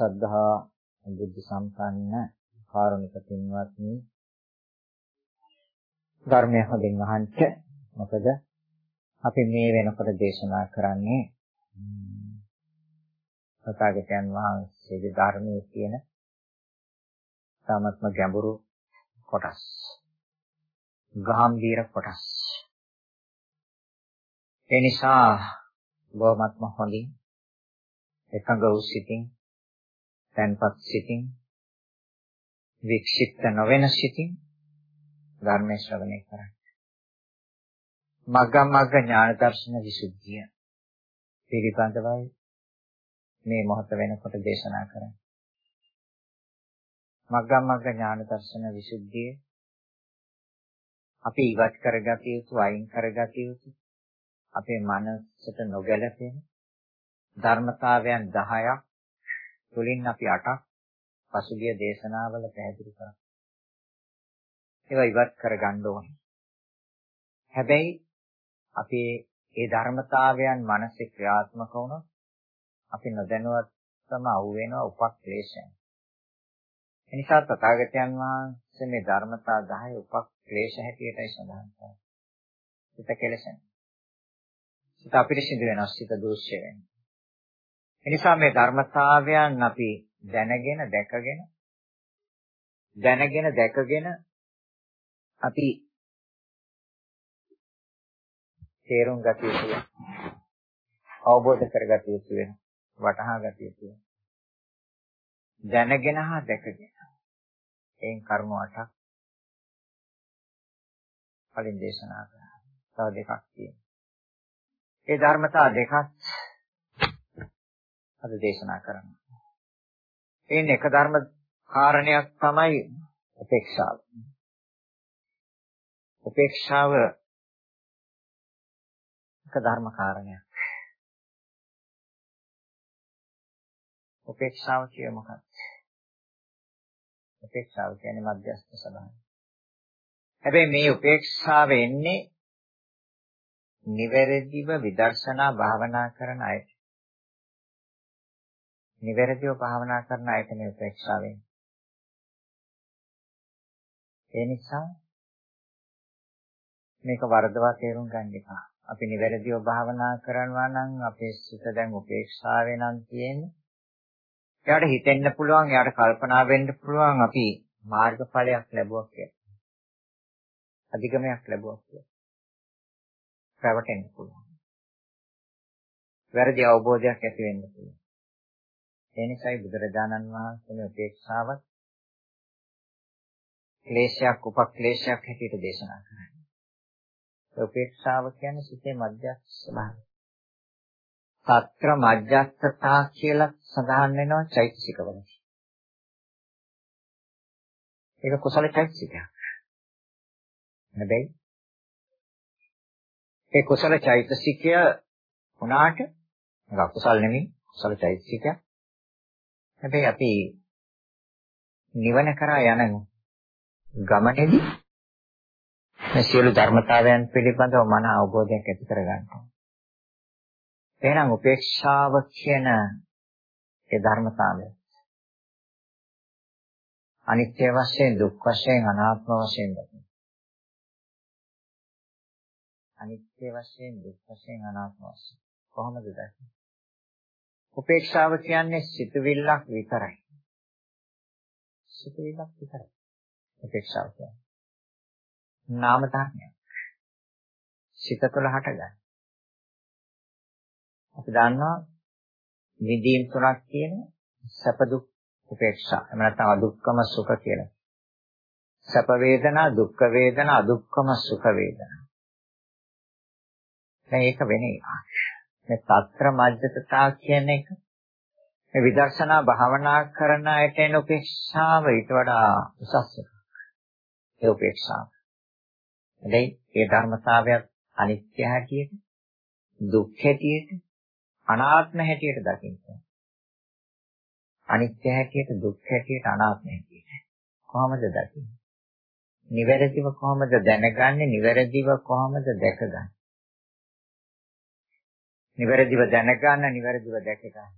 සද්ධා බුද්ධ සම්පන්න කාරුණික පින්වත්නි ධර්මය හොඳින් අහන්න මොකද අපි මේ වෙනකොට දේශනා කරන්නේ සතාගතයන් වහන්සේගේ ධර්මයේ කියන තාමත්ම ගැඹුරු කොටස්. ගාම්භීර කොටස්. ඒ නිසා බොහොමත්ම හොඳින් එකඟ වූ සිතින් තන්පත් සිතින් වික්ෂිප්ත නොවන සිතින් ධර්මයේ ශ්‍රවණය කරන්න. මග්ග මග්ග ඥාන දර්ශන විසුද්ධිය පිළිබඳවයි මේ මොහොත වෙනකොට දේශනා කරන්නේ. මග්ගමග්ග ඥාන දර්ශන විසුද්ධිය අපි ඉවත් කරගත යුතු අයින් කරගත යුතු අපේ මනසට නොගැලපෙන ධර්මතාවයන් 10ක් තුලින් අපි 8ක් පසුගිය දේශනාවල පැහැදිලි කරා. ඒවා ඉවත් කරගන්න ඕනේ. හැබැයි අපි ඒ ධර්මතාවයන් මනසේ ක්‍රියාත්මක වුණොත් අපි නොදැනුවත්වම අහුවෙනවා උපක්ලේශයන්. එනිසා තථාගතයන් වහන්සේ මේ ධර්මතා 10 උපක්ලේශ හැටියටයි සඳහන් කරන්නේ. සිත කෙලසෙන. සිත අපිරිසිදු වෙනවා, සිත දෝෂ්‍ය වෙනවා. එනිසා මේ ධර්මතාවයන් අපි දැනගෙන දැකගෙන දැනගෙන දැකගෙන අපි තේරුම් ගත යුතුයි. අවබෝධ කරගත යුතුයි. වටහා ගත යුතුයි. දැනගෙන හා දැකගෙන එයින් කරුණු අටක් කලින් දේශනා කරා. තව දෙකක් තියෙනවා. ඒ ධර්මතා දෙකක් අද දේශනා කරනවා. එයින් එක ධර්ම කාරණයක් තමයි උපේක්ෂාව. උපේක්ෂාව එක ධර්ම කාරණයක්. උපේක්ෂාව කියේ මොකක්ද? උපේක්ෂාව කියන්නේ මධ්‍යස්ථ ස්වභාවය. හැබැයි මේ උපේක්ෂාව එන්නේ නිවැරදිව විදර්ශනා භාවනා කරන අයට. නිවැරදිව භාවනා කරන අයට මේ උපේක්ෂාව එන්නේ. ඒ නිසා මේක වරදවා තේරුම් ගන්න එපා. අපි නිවැරදිව භාවනා කරනවා නම් අපේ සිත දැන් උපේක්ෂාවේ නම් තියෙන්නේ. එයාට හිතෙන්න පුළුවන්, එයාට කල්පනා වෙන්න පුළුවන් අපි මාර්ගඵලයක් ලැබුවා කියලා. අධිගමයක් ලැබුවා කියලා. රැවටෙන්න පුළුවන්. වැරදි අවබෝධයක් ඇති වෙන්න පුළුවන්. ඒ නිසායි බුදුරජාණන් වහන්සේ මේ උපේක්ෂාවත් ක්ලේශයක් උපක්ලේශයක් හැටියට දේශනා කරන්නේ. උපේක්ෂාව කියන්නේ සිතේ මධ්‍යස්ථ ස්වභාවය. සත්‍ර මජ්ජස්සතා කියලා සඳහන් වෙනවා චෛතසිකවල. ඒක කුසල චෛතසිකයක්. හැබැයි ඒ කුසල චෛතසිකය උනාට ඒක අකුසල් නෙමෙයි කුසල චෛතසිකයක්. හැබැයි අපි නිවන කරා යන ගමනේදී මේ සියලු ධර්මතාවයන් පිළිබඳව මන අවබෝධයක් ඇති කර ගන්නවා. එහෙනම් උපේක්ෂාව කියන ඒ ධර්මතාවය අනිත්‍ය වශයෙන් දුක් වශයෙන් අනාත්ම වශයෙන් දකින්න. අනිත්‍ය වශයෙන් දුක් වශයෙන් අනාත්ම වශයෙන් කොහොමද දකින්නේ? උපේක්ෂාව කියන්නේ සිතුවිල්ලක් විතරයි. සිතුවිල්ලක් විතරයි. උපේක්ෂාව කියන්නේ. නාම ධර්මයක්. සිත තුළ හටගන්න. අපි දන්නවා විදීම් තුනක් කියන සැප දුක් උපේක්ෂා. එහෙම නැත්නම් අදුක්කම සුඛ කියලා. සැප වේදනා, දුක්ඛ වේදනා, අදුක්කම සුඛ වේදනා. දැන් ඒක වෙන එකක්. මේ తත්‍ර මජ්ජතතා කියන එක මේ විදර්ශනා භාවනා කරන අයට එන උපේක්ෂාව ඊට වඩා උසස් එකක්. ඒ උපේක්ෂාව. එදේ ඒ ධර්මතාවය අනිත්‍ය හැටියට, දුක් හැටියට, අනාත්ම හැටියට දකින්න. අනිත්‍ය හැටියට, දුක් හැටියට, අනාත්ම හැටියට. කොහොමද දකින්නේ? නිවැරදිව කොහොමද දැනගන්නේ? නිවැරදිව කොහොමද දැකගන්නේ? නිවැරදිව දැනගන්න, නිවැරදිව දැක ගන්න.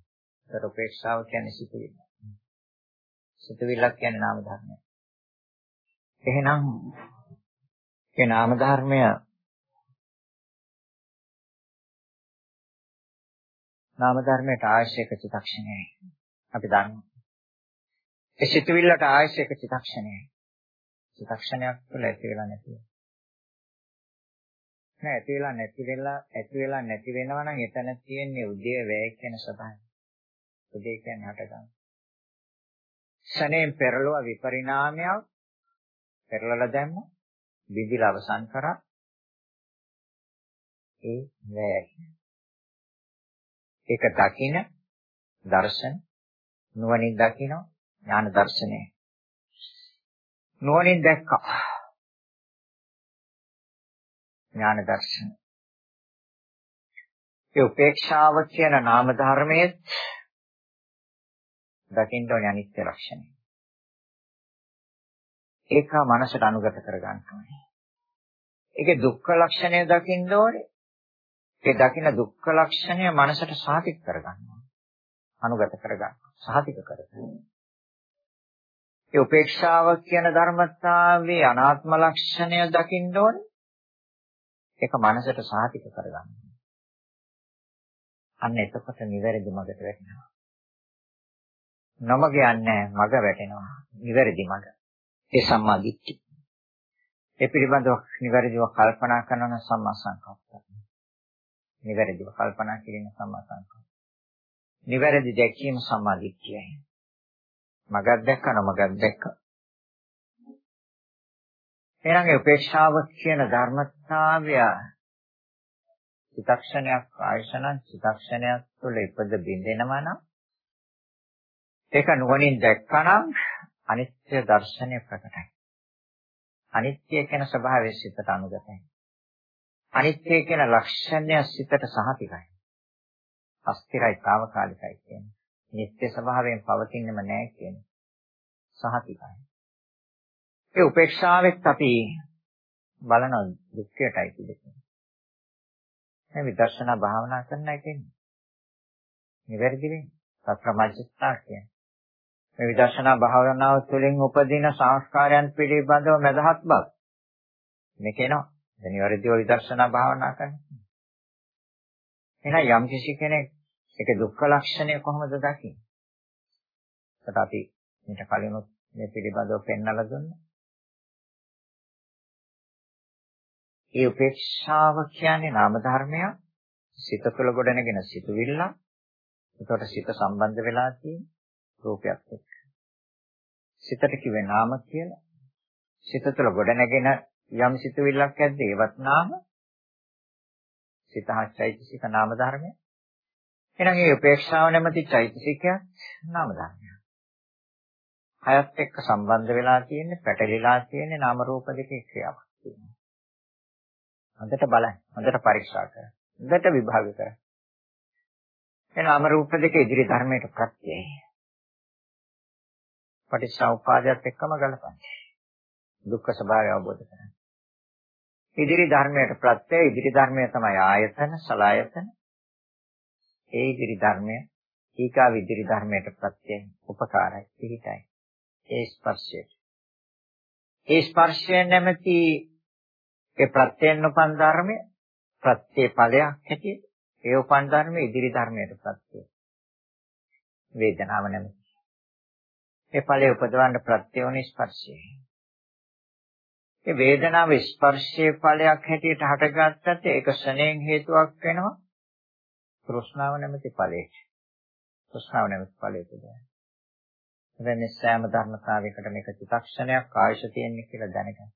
ඒතර උපේක්ෂාව කියන්නේ සිතුවිල්ල. සිතුවිල්ලක් කියන්නේ නාම ධර්මයක්. එහෙනම් ඒ නාම ධර්මය නාම ධර්මයට ආශ්‍රයක චිත්තක්ෂණයයි. අපි දන්නවා. ඒ සිතුවිල්ලට ආශ්‍රයක චිත්තක්ෂණයයි. චිත්තක්ෂණයක් තුළ ඇති වෙලා නැති වෙනවා. නෑ ඇති වෙලා නැති වෙලා ඇති වෙලා නැති වෙනවා නම් එතන තියෙන්නේ උදේ වැය කියන ස්වභාවය. උදේ කියන්නේ හටගන්න. ශනේන් පෙරළුව විපරිණාමයක් පෙරලලා දැම්ම විදිල අවසන් කරා ඒ වැයයි. ඒක දකින දර්ශන නුවණින් දකින ඥාන දර්ශනය. නුවණින් දැක්කා ඥාන දර්ශන. ඒ උපේක්ෂාව කියන නාම ධර්මයේ දකින්න ඕනේ අනිත්‍ය ලක්ෂණය. ඒක මනසට අනුගත කර ගන්න ඕනේ. ඒකේ දුක්ඛ ලක්ෂණය දකින්න ඕනේ. ඒ දකින්න දුක්ඛ ලක්ෂණය මනසට සාතික කර ගන්නවා. අනුගත කර ගන්න. සාතික කර ගන්න. ඒ උපේක්ෂාව කියන ධර්මතාවයේ අනාත්ම ලක්ෂණය දකින්න ඕනේ. ඒක මනසට සාතික කරගන්න. අන්න එතකොට නිවැරදි මඟට වැටෙනවා. නමග යන්නේ මඟ වැටෙනවා. නිවැරදි මඟ. ඒ සම්මා දිට්ඨිය. ඒ පිළිබඳව නිවැරදිව කල්පනා කරන සම්මා සංකප්ප. නිවැරදිව කල්පනා කිරීම සම්මා සංකප්ප. නිවැරදි දැකීම සම්මා දිට්ඨියයි. මගක් දැක්ක නමගක් දැක්ක. එහෙනම් ඒ උපේක්ෂාව කියන ධර්මතාවය චිතක්ෂණයක් ආයශනං චිතක්ෂණයක් තුළ ඉපද බින්දෙනවා නම් ඒක නුවණින් දැක්කනම් අනිත්‍ය දර්ශනය ප්‍රකටයි. අනිත්‍ය කියන ස්වභාවය සිතට අනුගතයි. අනිත්‍ය කියන ලක්ෂණය සිතට සහතිකයි. අස්තිරයි తాවකාලිකයි කියන්නේ. නිත්‍ය ස්වභාවයෙන් පවතින්නෙම නැහැ කියන්නේ. සහතිකයි. ඒ උපේක්ෂාවෙත් අපි බලන දුක්ඛයටයි පිළිගන්නේ. මේ විදර්ශනා භාවනා කරන එකෙන්නේ. නිවැරදි වෙන්නේ. සත්‍රමජ්ජස්ථා කියන්නේ. මේ විදර්ශනා භාවනාව තුළින් උපදින සංස්කාරයන් පිළිබඳව මදහත් බව. මේක එනවා. දැන් නිවැරදිව විදර්ශනා භාවනා කරනවා. එහෙනම් යම් කිසි කෙනෙක් ඒකේ දුක්ඛ ලක්ෂණය කොහොමද දකින්නේ? ඒකට අපි මේක කලිනුත් මේ පිළිබඳව පෙන්වලා දුන්නා. ඒ උපේක්ෂාව කියන්නේ නාම ධර්මයක්. සිත තුළ ගොඩනගෙන සිතුවිල්ල. ඒකට සිත සම්බන්ධ වෙලා තියෙන රූපයක් එක්ක. සිතට කිව්වේ නාම කියලා. සිත තුළ ගොඩනගෙන යම් සිතුවිල්ලක් ඇද්ද ඒවත් නාම. සිත හා චෛතසික නාම ධර්මය. එහෙනම් මේ උපේක්ෂාව නැමැති චෛතසිකය නාම ධර්මයක්. හයත් එක්ක සම්බන්ධ වෙලා තියෙන්නේ පැටලිලා තියෙන්නේ නාම රූප දෙකේ ක්‍රියාවක් තියෙනවා. හොඳට බලන්න. හොඳට පරීක්ෂා කරන්න. හොඳට විභාග කරන්න. එන අමරූප දෙක ඉදිරි ධර්මයට ප්‍රත්‍යයයි. පටිච්චසමුපාදයට එක්කම ගලපන්න. දුක්ඛ ස්වභාවය අවබෝධ කරගන්න. ඉදිරි ධර්මයට ප්‍රත්‍ය ඉදිරි ධර්මය තමයි ආයතන සලායතන. ඒ ඉදිරි ධර්මය ඊකා විදිරි ධර්මයට ප්‍රත්‍යයෙන් උපකාරයි පිහිටයි. ඒ ස්පර්ශය. ඒ ස්පර්ශය නැමැති ඒ ප්‍රත්‍යයෙන් උපන් ධර්මය ප්‍රත්‍ය ඵලයක් හැටියට ඒ උපන් ධර්මයේ ඉදිරි ධර්මයට ප්‍රත්‍යය. වේදනාව නැමැති. ඒ ඵලයේ උපදවන්න ප්‍රත්‍ය වුණ ස්පර්ශය. ඒ වේදනාව ස්පර්ශයේ ඵලයක් හැටියට හටගත්තත් ඒක ශණයෙන් හේතුවක් වෙනවා. තෘෂ්ණාව නැමැති ඵලයට. තෘෂ්ණාව නැමැති ඵලයට දාන. දැන් මේ සෑම ධර්මතාවයකට මේක චිත්තක්ෂණයක් ආයශ තියෙන්නේ කියලා දැනගන්න.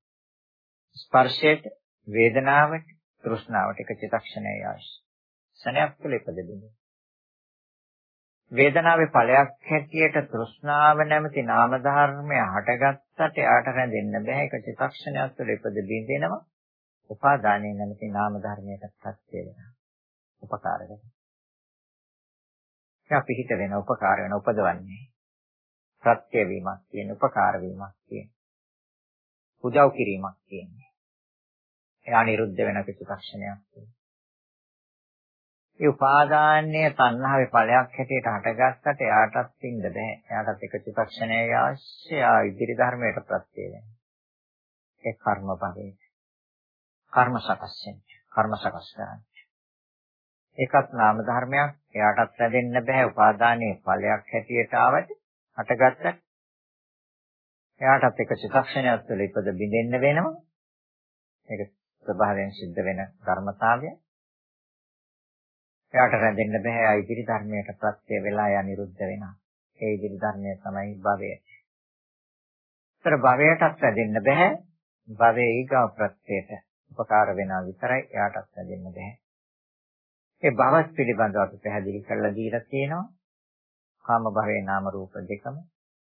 ස්පර්ශයට, වේදනාවට, තෘෂ්ණාවට එක චිත්තක්ෂණයයි ආයශ. ශණයක් තුළ ඉපදෙන්නේ. වේදනාවේ ඵලයක් හැටියට තෘෂ්ණාව නැමැති නාම ධර්මය හටගත්තට එයාට රැඳෙන්න බෑ. ඒක චිත්තක්ෂණයක් තුළ ඉපද බින්දෙනවා උපාදානයේ නැමැති නාම ධර්මයට ප්‍රත්‍ය වෙනවා. උපකාර වෙනවා. එයා පිහිට වෙන උපකාර වෙන උපදවන්නේ. ප්‍රත්‍ය වීමක් කියන උපකාර වීමක් කියන උදව් කිරීමක් කියන්නේ එයා නිරුද්ධ වෙන චිත්තක්ෂණයක් තියෙනවා ඒ උපාදානය තණ්හාවේ ඵලයක් හැටියට හටගත්තට එයාටත් ඉන්න බෑ. එයාටත් එක චිත්තක්ෂණයේ අවශ්‍ය ආ ඉදිරි ධර්මයට ප්‍රත්‍ය වෙනවා. ඒ කර්ම භවයේ. කර්ම සකස් වෙන්නේ. කර්ම සකස් කරන්නේ. ඒකත් නාම ධර්මයක්. එයාටත් රැඳෙන්න බෑ. උපාදානයේ ඵලයක් හැටියට ආවට හටගත්තට එයාටත් එක චිත්තක්ෂණයක් තුළ ඉපද බිඳෙන්න වෙනවා. ඒක ස්වභාවයෙන් සිද්ධ වෙන ධර්මතාවය. එයාට රැඳෙන්න බෑ. ආ ඉදිරි ධර්මයට ප්‍රත්‍ය වෙලා යා නිරුද්ධ වෙනවා. ඒ ඉදිරි ධර්මය තමයි භවය. ඒතර භවයටත් රැඳෙන්න බෑ. භවයේ ඊගා ප්‍රත්‍යයට උපකාර වෙනා විතරයි එයාටත් රැඳෙන්න බෑ. ඒ භවත් පිළිබඳව අපි පැහැදිලි කරලා දීලා තියෙනවා. කාම භවයේ නාම රූප දෙකම.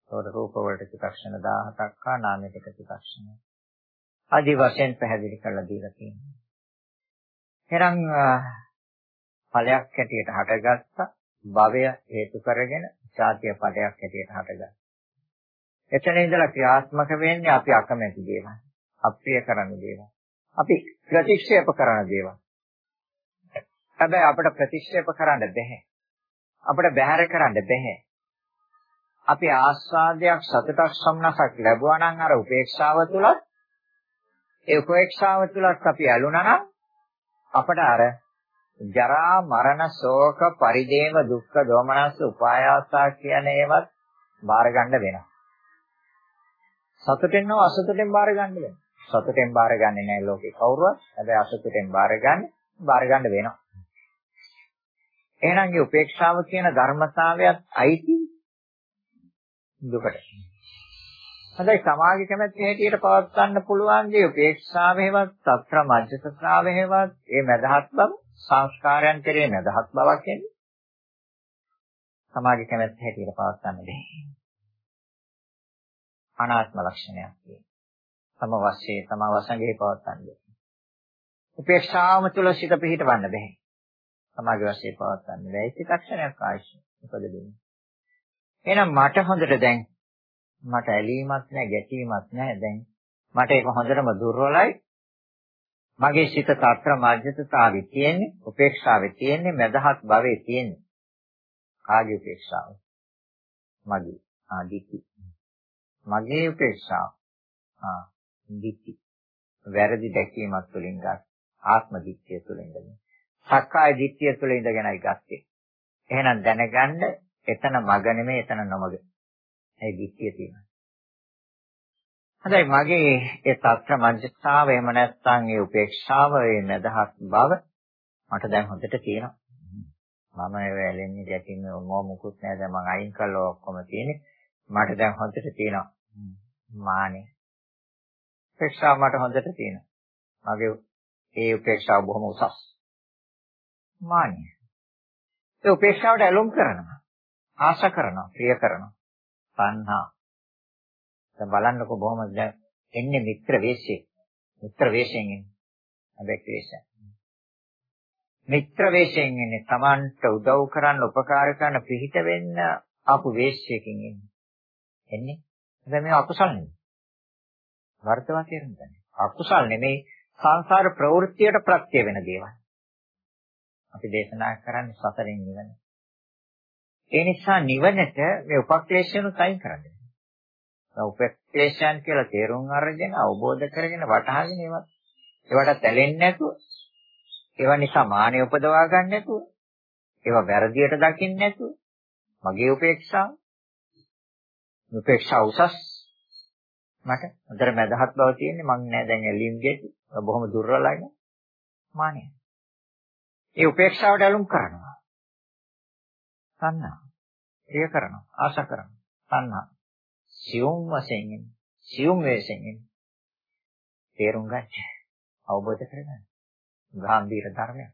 ඒතකොට රූප වලට චිත්තක්ෂණ 17ක් හා නාමයට චිත්තක්ෂණ. ආදි වශයෙන් පැහැදිලි කරලා දීලා තියෙනවා. එහෙනම් ඵලයක් හැටියට හටගත්තා භවය හේතු කරගෙන ඡාතිය ඵලයක් හැටියට හටගත්තා. එතන ඉඳලා ක්‍රියාත්මක වෙන්නේ අපි අකමැති දේවල්. අප්‍රිය කරන දේවල්. අපි ප්‍රතික්ෂේප කරන දේවල්. හැබැයි අපිට ප්‍රතික්ෂේප කරන්න බැහැ. අපිට බැහැර කරන්න බැහැ. අපි ආස්වාදයක් සතුටක් සම්නසක් ලැබුවා නම් අර උපේක්ෂාව තුලත් ඒ උපේක්ෂාව තුලත් අපි ඇලුනා නම් අපට අර ජරා මරණ ශෝක පරිදේව දුක්ඛ දෝමනස් උපායාසා කියන ඒවත් බාර ගන්න වෙනවා. සතුටෙන් නෝ අසතුටෙන් බාර ගන්න වෙනවා. සතුටෙන් බාර ගන්නේ නැහැ ලෝකේ කවුරුවත්. හැබැයි අසතුටෙන් බාර ගන්න බාර ගන්න වෙනවා. එහෙනම් මේ උපේක්ෂාව කියන ධර්මතාවයත් අයිති දුකට. හඳයි සමාගයේ කැමැත්ත හැටියට පවත්වන්න පුළුවන් දේ උපේක්ෂාව හේවත් සත්‍ර මජ්ජසතාව හේවත් ඒ මදහත් බව සංස්කාරයන් කෙරේ නැදහත් බවක් එන්නේ. සමාධි කැමැත්ත හැටියට පවත්වන්න බැහැ. අනාත්ම ලක්ෂණයක් තියෙනවා. තම වශයෙන් තම වසඟේ පවත්වන්න බැහැ. උපේක්ෂාවම තුල සිත පිහිටවන්න බැහැ. සමාධි වශයෙන් පවත්වන්න බැහැ. චිත්තක්ෂණයක් ආශ්‍රය. මොකද දෙන්නේ? එහෙනම් මට හොඳට දැන් මට ඇලීමක් නැහැ ගැටීමක් නැහැ දැන්. මට ඒක හොඳටම දුර්වලයි. මගේ සිත తත්‍ර මජ්ජතතාවේ තියෙන්නේ උපේක්ෂාවේ තියෙන්නේ මදහත් භවයේ තියෙන්නේ. කාගේ උපේක්ෂාව? මගේ. ආ දිට්ඨි. මගේ උපේක්ෂාව. ආ දිට්ඨි. වැරදි දැකීමක් තුළින් ගත් ආත්ම දිට්ඨිය තුළින් ගන්න සක්කාය දිට්ඨිය තුළ ඉඳගෙනයි ගත්තේ. එහෙනම් දැනගන්න එතන මග නෙමෙයි එතන නොමග. ඒ දිට්ඨිය තියෙනවා. හොඳයි මගේ ඒ తත්‍ර මජ්ජතාව එහෙම නැත්නම් ඒ උපේක්ෂාව ඒ නැදහත් බව මට දැන් හොඳට තියෙනවා. මම ඒ වෙලෙන්නේ ගැටින්නේ මො මුකුත් නෑ දැන් මම අයින් කළා ඔක්කොම තියෙන්නේ. මට දැන් හොඳට තියෙනවා. මානෙ. උපේක්ෂාව මට හොඳට තියෙනවා. මගේ ඒ උපේක්ෂාව බොහොම උසස්. මානෙ. ඒ උපේක්ෂාවට ඇලොම් කරනවා. ආශා කරනවා ප්‍රිය කරනවා තණ්හා දැන් බලන්නකො බොහොම දැන් එන්නේ මිත්‍ර වේශයෙන්. මිත්‍ර වේශයෙන් එන්නේ. හැබැයි වේශය. මිත්‍ර වේශයෙන් එන්නේ Tamanට උදව් කරන්න, උපකාර කරන්න, පිහිට වෙන්න ආපු වේශයකින් එන්නේ. එන්නේ. දැන් මේ අකුසල් නෙමෙයි. වර්තවා තේරුම් ගන්න. අකුසල් නෙමෙයි සංසාර ප්‍රවෘත්තියට ප්‍රත්‍ය වෙන දේවල්. අපි දේශනා කරන්නේ සතරෙන් නිවන. ඒ නිසා නිවනට මේ උපක්ලේශයන් උසයින් කරන්නේ. උපක්ලේශයන් කියලා තේරුම් අරගෙන අවබෝධ කරගෙන වටහාගෙන ඒවා. ඒවට ඇලෙන්නේ නැතුව ඒවා නිසා මානෙ උපදවා ගන්න නැතුව ඒවා වැරදියට දකින්න නැතුව මගේ උපේක්ෂාව. උපේක්ෂා උසස්. මට හොඳට මදහත් බව තියෙන්නේ. මං නෑ දැන් ඇලීම් ගෙති බොහොම දුර්වලයි මානෙ. ඒ උපේක්ෂාවට ඇලුම් කරනවා. තණ්හා එය කරනවා. ආශා කරනවා. තණ්හා. සියුම් වශයෙන් සියුම් වේසෙන් තේරුම් ගන්න. අවබෝධ කරගන්න. ගාම්භීර ධර්මයක්.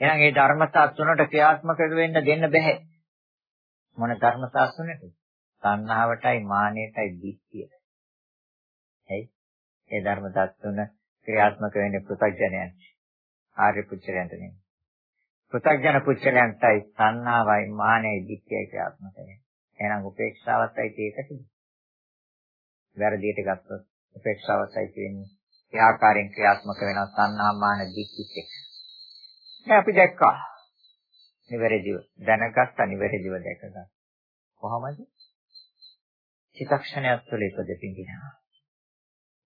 එහෙනම් මේ ධර්මතා තුනට ක්‍රියාත්මක වෙන්න දෙන්න බෑ මොන ධර්මතා තුනද? තණ්හාවටයි මානෙටයි දික්තියට එයි ඒ ධර්මතා තුන ක්‍රියාත්මක වෙන්නේ පෘථග්ජනයන් ආර්ය පුච්චලයන්ට නෙමෙයි. පෘථග්ජන පුච්චලයන්ටයි තණ්හාවයි මානෙයි දික්තියයි ක්‍රියාත්මක වෙන්නේ එහෙනම් උපේක්ෂාවත්යි ඒකටද? වැරදියට ගත්තොත් උපේක්ෂාවත්යි කියන්නේ ඒ ආකාරයෙන් ක්‍රියාත්මක වෙන සංනාමාන දික්කිත් එක. දැන් අපි දැක්කා. නිවැරදිව දැනගත්ත නිවැරදිව දැකගත්තා. කොහොමද? චිත්තක්ෂණයක් තුළ ඉපදෙපින්දිනවා.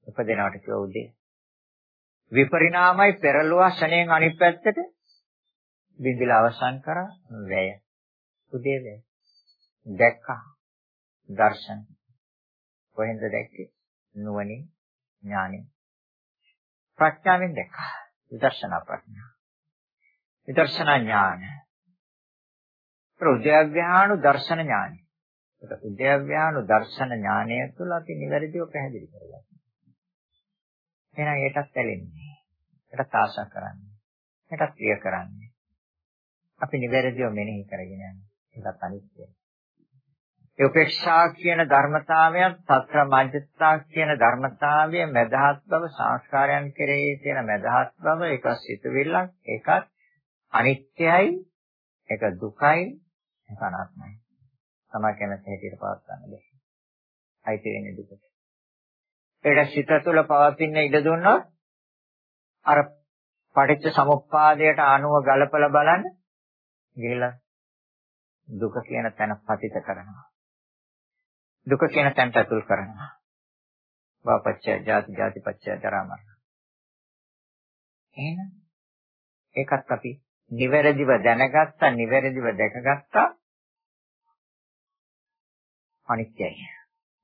උපදිනවට කිව්ව උදේ. විපරිණාමයි පෙරළුවා ශණයෙන් අනිත් පැත්තට බින්දිලා අවසන් කරා වැය. උදේ වැය. දැක්කා. දර්ශන. කොහෙන්ද දැක්කේ? නුවණින් ඥානෙන් ප්‍රඥාවෙන් දැක්කා. විදර්ශනා ප්‍රඥා. විදර්ශනා ඥාන. උද්‍යව්‍යාණු දර්ශන ඥානයි. උද්‍යව්‍යාණු දර්ශන ඥානය තුළ අපි නිවැරදිව පැහැදිලි කරගන්නවා. එහෙනම් ඒකත් ඇලෙන්නේ. ඒකට ආශා කරන්නේ. ඒකත් ප්‍රිය කරන්නේ. අපි නිවැරදිව මෙනෙහි කරගෙන යනවා ඒකත් අනිත්‍යයි. ඒ උපේක්ෂා කියන ධර්මතාවයන් සත්‍ය මජ්ජත්තා කියන ධර්මතාවය මදහත් බව සංස්කාරයන් කෙරෙහි තියෙන මදහත් බව ඒක සිතුවිල්ලක්. ඒකත් අනිත්‍යයි. ඒක දුකයි. ඒක අනාත්මයි. තමයි කැමති හැටියට පවත් ගන්න බැහැ. අයිති වෙන්නේ දුකට. ඒක සිත තුළ පවතින ඉඩ දුන්නොත් අර පටිච්ච සමුප්පාදයට අනුව ගලපලා බලන්න ගිහිලා දුක කියන තැන පතිත කරනවා. දුක කියන තැනට අතුල් කරනවා. වාපච්චය ජාති ජාතිපච්චය ජරා මරණ. එහෙනම් ඒකත් අපි නිවැරදිව දැනගත්තා නිවැරදිව දැකගත්තා අනිත්‍යයි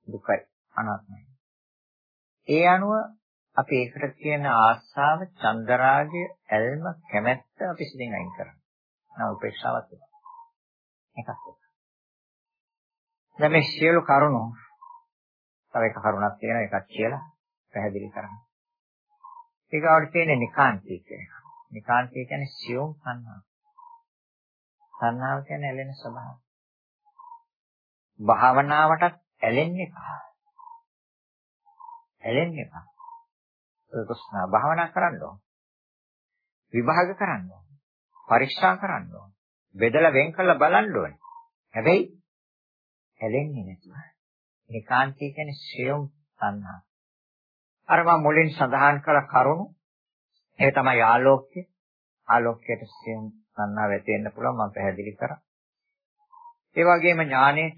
දුකයි අනාත්මයි. ඒ අනුව අපි ඒකට කියන ආස්ාව, චන්දරාගය, ඇල්ම, කැමැත්ත අපි සිතින් අයින් කරනවා. නා උපේක්ෂාවත් එකක්. දැන් මේ සියලු කරුණු තව එක කරුණක් තියෙනවා එකක් කියලා පැහැදිලි කරන්න. ඊගාවට තියෙන්නේ නිකාන්ති කියන එක. නිකාන්ති කියන්නේ සියුම් සංහාව. සංහාව කියන්නේ ඇලෙන ස්වභාවය. භාවනාවටත් ඇලෙන්නේ එපා. ඇලෙන්නේ එපා. ප්‍රශ්න භාවනා කරන්න ඕන. විභාග කරන්න ඕන. පරීක්ෂා කරන්න ඕන. බෙදලා වෙන් කරලා බලන්න ඕනේ. හැබැයි හැලෙන්නේ නැතුව. ඒකාන්තය කියන්නේ ශ්‍රේයම් සංහා. අර මම මුලින් සඳහන් කළ කරුණු ඒ තමයි ආලෝක්‍ය. ආලෝකයට ශ්‍රේයම් සංහා වැටෙන්න වෙන්න පුළුවන් මම පැහැදිලි කරා. ඒ වගේම ඥානයේ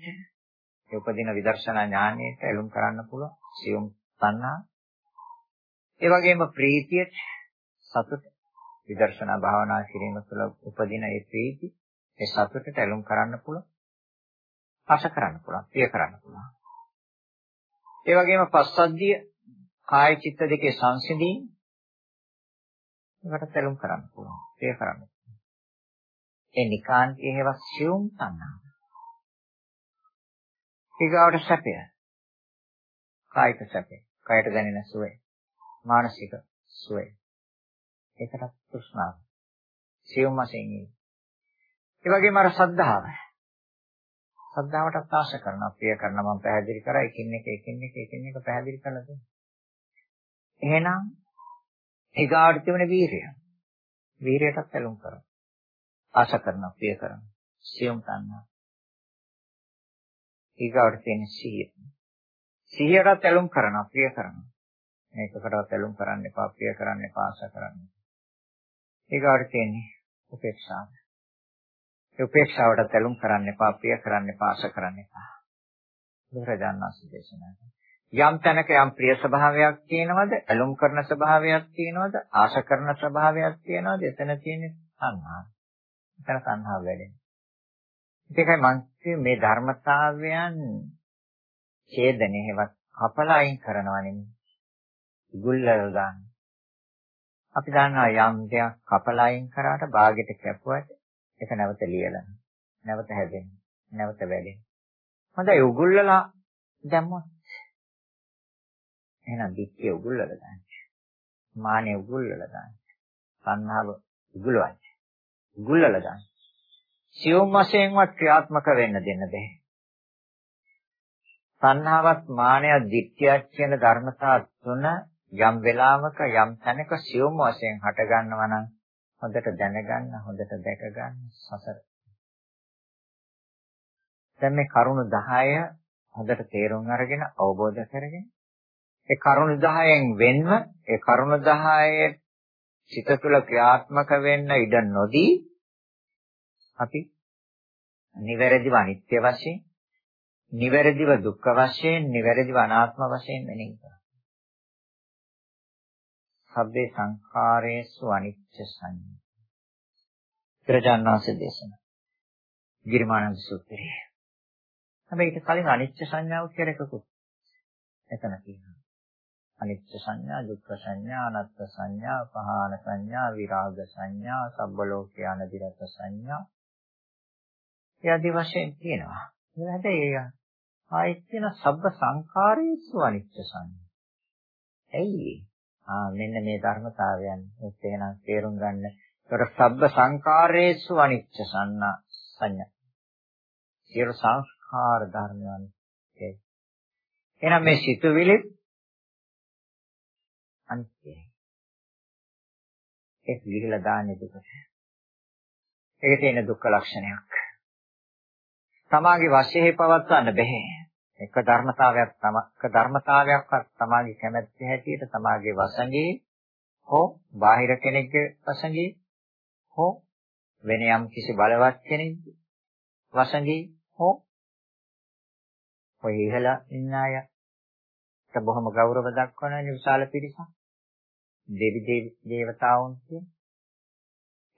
ඒ උපදින විදර්ශනා ඥානයට එළුම් කරන්න පුළුවන් ශ්‍රේයම් සංහා. ඒ වගේම ප්‍රීතියට සතුට විදර්ශනා භාවනා කිරීම තුළ උපදින ඒ ප්‍රීති ඒ සතුටට එළුම් කරන්න පුළුවන්. ආශ කරන්න පුළුවන්, ප්‍රිය කරන්න පුළුවන්. ඒ වගේම පස්සද්ධිය කාය චිත්ත දෙකේ සංසිඳීම ඒකට තැලුම් කරන්න පුළුවන්, ප්‍රිය කරන්න පුළුවන්. ඒ නිකාන්තයේ හේව සියුම් තණ්හා. ඊගාවට සැපය. කායික සැපය, කායට දැනෙන සුවය, මානසික සුවය. ඒකට තෘෂ්ණාව. සියුම් වශයෙන් ඒ. ඒ වගේම අර සද්ධාව. ශ්‍රද්ධාවටත් ආශ කරනවා ප්‍රිය කරනවා මම පැහැදිලි කරා එකින් එක එකින් එක එකින් එක පැහැදිලි කරලා දෙන්න. එහෙනම් ඊගාට තිබෙන වීරිය. වීරියටත් ඇලුම් කරනවා. ආශ කරනවා ප්‍රිය කරනවා. සියුම් තණ්හා. ඊගාට තියෙන සිහිය. සිහියටත් ඇලුම් කරනවා ප්‍රිය කරනවා. මේකකටවත් ඇලුම් කරන්න එපා, ප්‍රිය කරන්න එපා, ආශා කරන්න. ඊගාට තියෙන්නේ උපේක්ෂාව. ඒ උපේක්ෂාවට ඇලුම් කරන්න එපා, ප්‍රිය කරන්න එපා, ආශා කරන්න එපා. බුදුරජාණන් වහන්සේ දේශනා කළා. යම් තැනක යම් ප්‍රිය ස්වභාවයක් තියෙනවද, ඇලුම් කරන ස්වභාවයක් තියෙනවද, ආශා කරන ස්වභාවයක් තියෙනවද, එතන තියෙන්නේ සංහාව. එතන සංහාව වැඩෙන්නේ. ඒකයි මං මේ ධර්මතාවයන් ඡේදනේ හෙවත් කපලා අයින් කරනවා නෙමෙයි. ඉගුල්ලල් දාන්න. අපි දන්නවා යම් දෙයක් කපලා අයින් කරාට භාගෙට කැපුවට ඒක නැවත ලියලා නැවත හැදෙන්නේ නැවත වැඩෙන්නේ. හොඳයි උගුල්ලලා දැම්මොත් එහෙනම් දික්කිය උගුල්ලලා දාන්න. මානෙ උගුල්ලලා දාන්න. සංහාව උගුලවන්න. උගුල්ලලා දාන්න. සියුම් වශයෙන්වත් ක්‍රියාත්මක වෙන්න දෙන්න බෑ. සංහාවත් මානය දික්කියක් කියන ධර්මතා තුන යම් වෙලාවක යම් තැනක සියුම් වශයෙන් හට ගන්නවා නම් හොඳට දැනගන්න හොඳට දැක ගන්න සසර. දැන් මේ කරුණු 10 හොඳට තේරුම් අරගෙන අවබෝධ කරගෙන ඒ කරුණු 10න් වෙන්ව ඒ කරුණු 10 සිත තුළ ක්‍රියාත්මක වෙන්න ඉඩ නොදී අපි නිවැරදිව අනිත්‍ය වශයෙන් නිවැරදිව දුක්ඛ වශයෙන් නිවැරදිව අනාත්ම වශයෙන් මෙනෙහි කරනවා. සබ්බේ සංඛාරේසු අනිච්ච සංඥා. ත්‍රිජානනාසේ දේශනා. ගිරිමානන්ද සූත්‍රය. හැබැයි ඊට කලින් අනිච්ච සංඥාව කියලා එකකුත් එතන තියෙනවා. අනිත්‍ය සංඥා, දුක්ඛ සංඥා, අනාත්ම සංඥා, පහාන සංඥා, විරාග සංඥා, සබ්බලෝකයාන දිරත සංඥා. ඒ ආදි වශයෙන් තියෙනවා. හැබැයි ආයෙත් කියන සබ්බ සංඛාරේසු අනිත්‍ය සංඥා. ඇයි ආ මෙන්න මේ ධර්මතාවයන් එතේනම් තේරුම් ගන්න. ඒතර සබ්බ සංඛාරේසු අනිච්ච සංඥා සංඥා. සියලු සංස්කාර ධර්මයන් එහෙනම් මේ සිතුවිලි අනිත්‍යයි. ඒක විහිලා දාන්නේ දුකට. ඒක තියෙන දුක්ඛ ලක්ෂණයක්. තමාගේ වශයේ පවත්වන්න බැහැ. එක ධර්මතාවයක් තම එක ධර්මතාවයක්වත් තමාගේ කැමැත්ත හැටියට තමාගේ වසඟේ හෝ බාහිර කෙනෙක්ගේ වසඟේ හෝ වෙන යම් කිසි බලවත් කෙනෙක්ගේ වසඟේ හෝ ඔය ඉහළ ඉන්න අය බොහොම ගෞරව දක්වන විශාල පිරිසක් දෙවි දේවතාවුන් කියන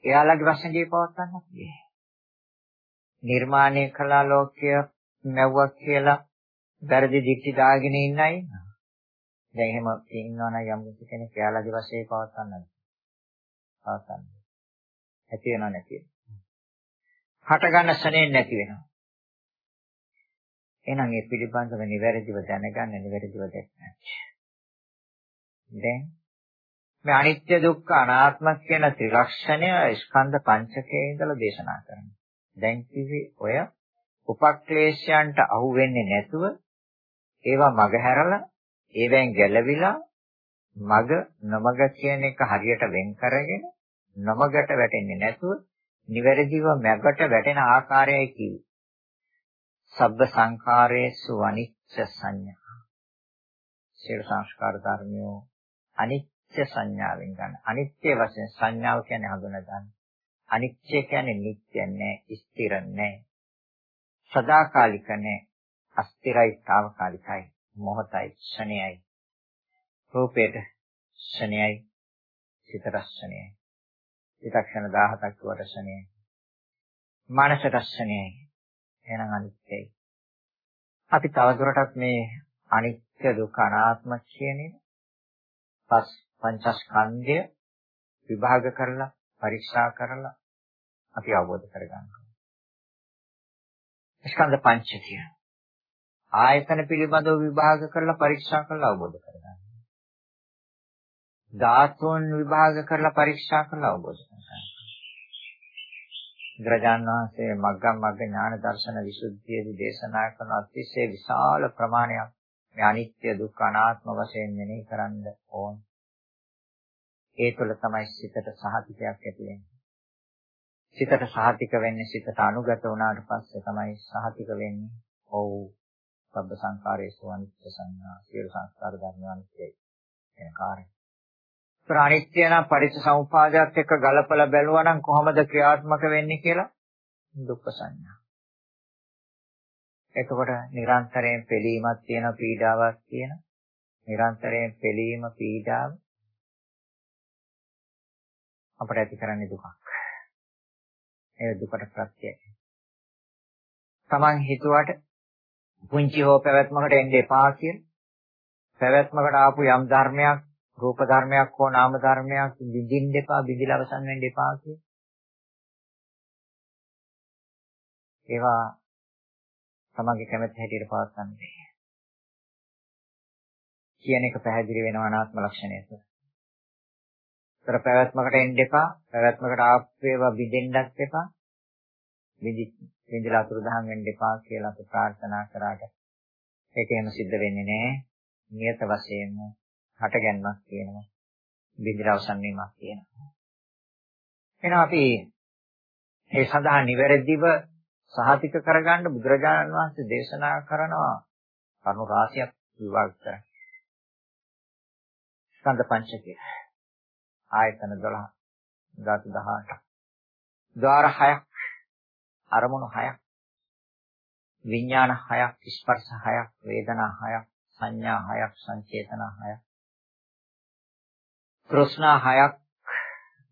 එයාලගේ වශයෙන් පවත්වන්නත් බැහැ. නිර්මාණය කළා ලෝකය නැවුවා කියලා වැරදි දික්ටි දාගෙන ඉන්න අය ඉන්නවා. දැන් එහෙම ඉන්නවනම් යම් කෙනෙක් එයාලගේ වශයෙන් පවත්වන්නද? පවත්වන්න. ඇති වෙනව නැති වෙනව. හට ගන්න ශනේ නැති වෙනවා. එහෙනම් ඒ පිළිබඳව නිවැරදිව දැනගන්න නිවැරදිව දැක්කම. දැන් මේ අනිත්‍ය දුක්ඛ අනාත්ම කියන ත්‍රිලක්ෂණය ස්කන්ධ පංචකයේ ඉඳලා දේශනා කරනවා. දැන් කිව්වේ ඔය උපක්ලේශයන්ට අහු වෙන්නේ නැතුව ඒවා මගහැරලා ඒවෙන් ගැලවිලා මග නොමග කියන එක හරියට වෙන් කරගෙන නොමගට වැටෙන්නේ නැතුව නිවැරදිව මගට වැටෙන ආකාරයයි කිව්වේ. සබ්බ සංඛාරේසු අනිච්ච සංඥා. සියලු සංස්කාර ධර්මියෝ අනිච්ච අනිත්‍ය සංඥාවෙන් ගන්න. අනිත්‍ය වශයෙන් සංඥාව කියන්නේ හඳුනා ගන්න. අනිත්‍ය කියන්නේ නිට්ටය නෑ, ස්ථිර නෑ. සදාකාලික නෑ. අස්තිරයි, తాවකාලිකයි, මොහතයි, ක්ෂණයයි. රූපේට ක්ෂණයයි, සිතට ක්ෂණයයි. චිත්තක්ෂණ 17ක් වට ක්ෂණයයි. මානසට ක්ෂණයයි. එහෙනම් අනිත්‍යයි. අපි තවදුරටත් මේ අනිත්‍ය දුක්ඛ අනාත්ම කියන පස් පංචස්කන්ධය විභාග කරලා පරීක්ෂා කරලා අපි අවබෝධ කරගන්නවා. ස්කන්ධ පංචකය ආයතන පිළිබඳව විභාග කරලා පරීක්ෂා කරලා අවබෝධ කරගන්නවා. ධාතුන් විභාග කරලා පරීක්ෂා කරලා අවබෝධ කරගන්නවා. බුදුරජාණන් වහන්සේ මග්ගම් මග්ග ඥාන දර්ශන විසුද්ධියේදී දේශනා කරන අතිශය විශාල ප්‍රමාණයක් මේ අනිත්‍ය දුක්ඛ අනාත්ම වශයෙන් මෙනෙහි කරන්න ඕන. ඒ තුළ තමයි සිතට සහතිකයක් ඇති වෙන්නේ. සිතට සහතික වෙන්නේ සිතට අනුගත වුණාට පස්සේ තමයි සහතික වෙන්නේ. ඔව්. සබ්බ සංකාරයේ සුවනිත්‍ය සංඥා සියලු සංස්කාර ධර්ම අනිත්‍යයි. වෙන කාරණේ. ඒතර අනිත්‍ය නම් පරිච්ඡසමුපාදයක් එක්ක ගලපලා බැලුවා නම් කොහොමද ක්‍රියාත්මක වෙන්නේ කියලා දුක්ඛ සංඥා. එතකොට නිරන්තරයෙන් පිළීමක් තියෙන පීඩාවක් තියෙන නිරන්තරයෙන් පිළීම පීඩාව අපට ඇති කරන්නේ දුකක්. ඒ දුකට ප්‍රත්‍යයයි. Taman හිතුවට පුංචි හෝ පැවැත්මකට එන්න එපා කියලා. පැවැත්මකට ආපු යම් ධර්මයක්, රූප ධර්මයක් හෝ නාම ධර්මයක් විඳින්න එපා, විඳිලා අවසන් වෙන්න එපා කියලා. ඒවා තමන්ගේ කැමැත්ත හැටියට පවත්න්නේ. කියන එක පැහැදිලි වෙනවා අනාත්ම ලක්ෂණයට. ඒතර පැවැත්මකට එන්න එපා. පැවැත්මකට ආපේවා බිඳෙන්නත් එපා. විදි විඳලා අතුරුදහන් වෙන්න එපා කියලා අපි ප්‍රාර්ථනා කරාට ඒක එහෙම සිද්ධ වෙන්නේ නැහැ. නියත වශයෙන්ම හටගැන්මක් තියෙනවා. බිඳලා අවසන් වීමක් තියෙනවා. එහෙනම් අපි ඒ සඳහා නිවැරදිව සහතික කරගන්න බුදුරජාණන් වහන්සේ දේශනා කරනවා කරුණු රාශියක් විවාහ කරා. ස්කන්ධ පංචකය. ආයතන 12 ධාතු 18. ద్వාර 6ක් අරමුණු 6ක් විඥාන 6ක් ස්පර්ශ 6ක් වේදනා 6ක් සංඥා 6ක් සංචේතන 6ක් ප්‍රශ්නා 6ක්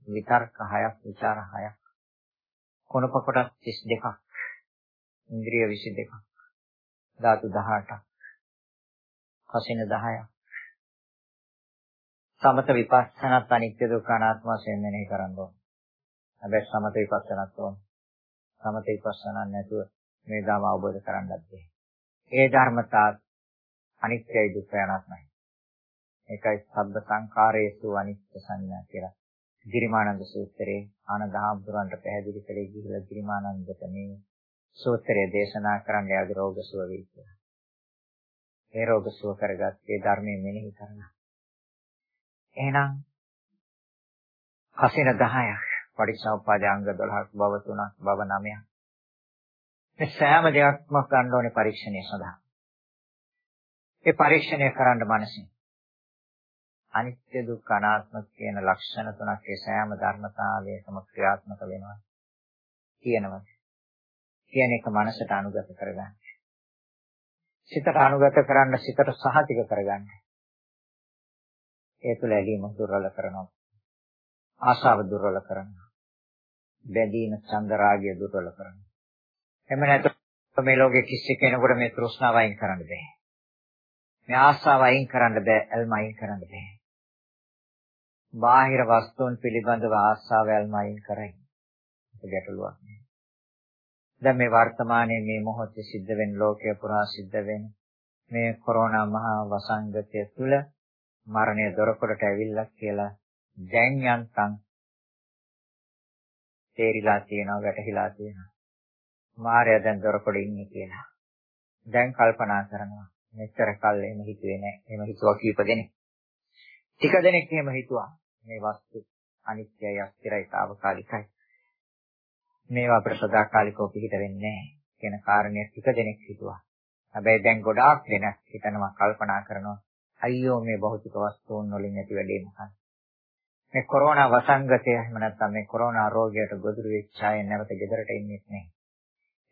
විතර්ක 6ක් විචාර 6ක් කොනප කොටස් 32ක් ඉන්ද්‍රිය 22ක් ධාතු 18ක් කසින 10ක් සමත විපස්සනාත් අනිත්‍ය දුක්ඛ අනාත්ම වශයෙන් මෙනෙහි කරන්න ඕන. හැබැයි සමත විපස්සනාත් ඕන. සමත විපස්සනා නැතුව මේ ධර්ම අවබෝධ කරගන්නත් බැහැ. ඒ ධර්මතා අනිත්‍යයි දුක්ඛ අනාත්මයි. ඒකයි සබ්බ සංඛාරේසු අනිත්‍ය සංඥා කියලා. ගිරිමානන්ද සූත්‍රයේ ආනන්ද හාමුදුරන්ට පැහැදිලි කළේ ගිහිලා ගිරිමානන්දට මේ සූත්‍රය දේශනා කරන්න යාගේ රෝග සුව වෙයි කියලා. ඒ රෝග සුව කරගත්තේ ධර්මයෙන් මෙනෙහි කරලා. එහෙනම් කසින 10ක් පටිච්චසමුප්පාද අංග 12ක් බව 3ක් බව 9ක් මේ සෑම දෙයක්ම ගන්න ඕනේ පරීක්ෂණය සඳහා. ඒ පරීක්ෂණය කරන්න මනසින්. අනිත්‍ය දුක්ඛ අනාත්ම කියන ලක්ෂණ තුනක් ඒ සෑම ධර්මතාවයකම ක්‍රියාත්මක වෙනවා. කියනවා. කියන එක මනසට අනුගත කරගන්න. සිතට අනුගත කරන්න සිතට සහතික කරගන්න. ඒ තුළ ඇලීම දුර්වල කරනවා. ආශාව දුර්වල කරනවා. බැඳීම චන්ද රාගය දුර්වල කරනවා. එමෙ නැත්නම් මේ ලෝකේ කිසි කෙනෙකුට මේ තෘෂ්ණාව අයින් කරන්න බෑ. මේ ආශාව අයින් කරන්න බෑ, ඇල්ම අයින් කරන්න බෑ. බාහිර වස්තුන් පිළිබඳව ආශාව ඇල්ම අයින් කරයි. ඒක ගැටලුවක් නේ. දැන් මේ වර්තමානයේ මේ මොහොතේ සිද්ධ වෙන ලෝකය පුරා සිද්ධ වෙන මේ කොරෝනා මහා වසංගතය තුළ මරණය දොරකොඩට ඇවිල්ලා කියලා දැන් යන්තම් තේරිලා තියෙනවා වැටහිලා තියෙනවා. මාර්යා දැන් දොරකොඩ ඉන්නේ කියලා. දැන් කල්පනා කරනවා. මෙච්චර කල් එහෙම හිතුවේ නැහැ. එහෙම හිතුවා කීප දෙනෙක්. ටික දෙනෙක් එහෙම හිතුවා. මේ වස්තු අනිත්‍යයි අස්තිරයි తాවකාලිකයි. මේවා අපිට සදාකාලිකව පිහිට වෙන්නේ නැහැ කියන කාරණේ ටික දෙනෙක් හිතුවා. හැබැයි දැන් ගොඩාක් දෙනෙක් හිතනවා කල්පනා කරනවා අයියෝ මේ භෞතික වස්තුන් වලින් ඇති වැඩේ මොකක්ද? මේ කොරෝනා වසංගතය එහෙම නැත්නම් මේ කොරෝනා රෝගයට ගොදුරු වෙච්ච අය නැවත ගෙදරට එන්නේ නැහැ.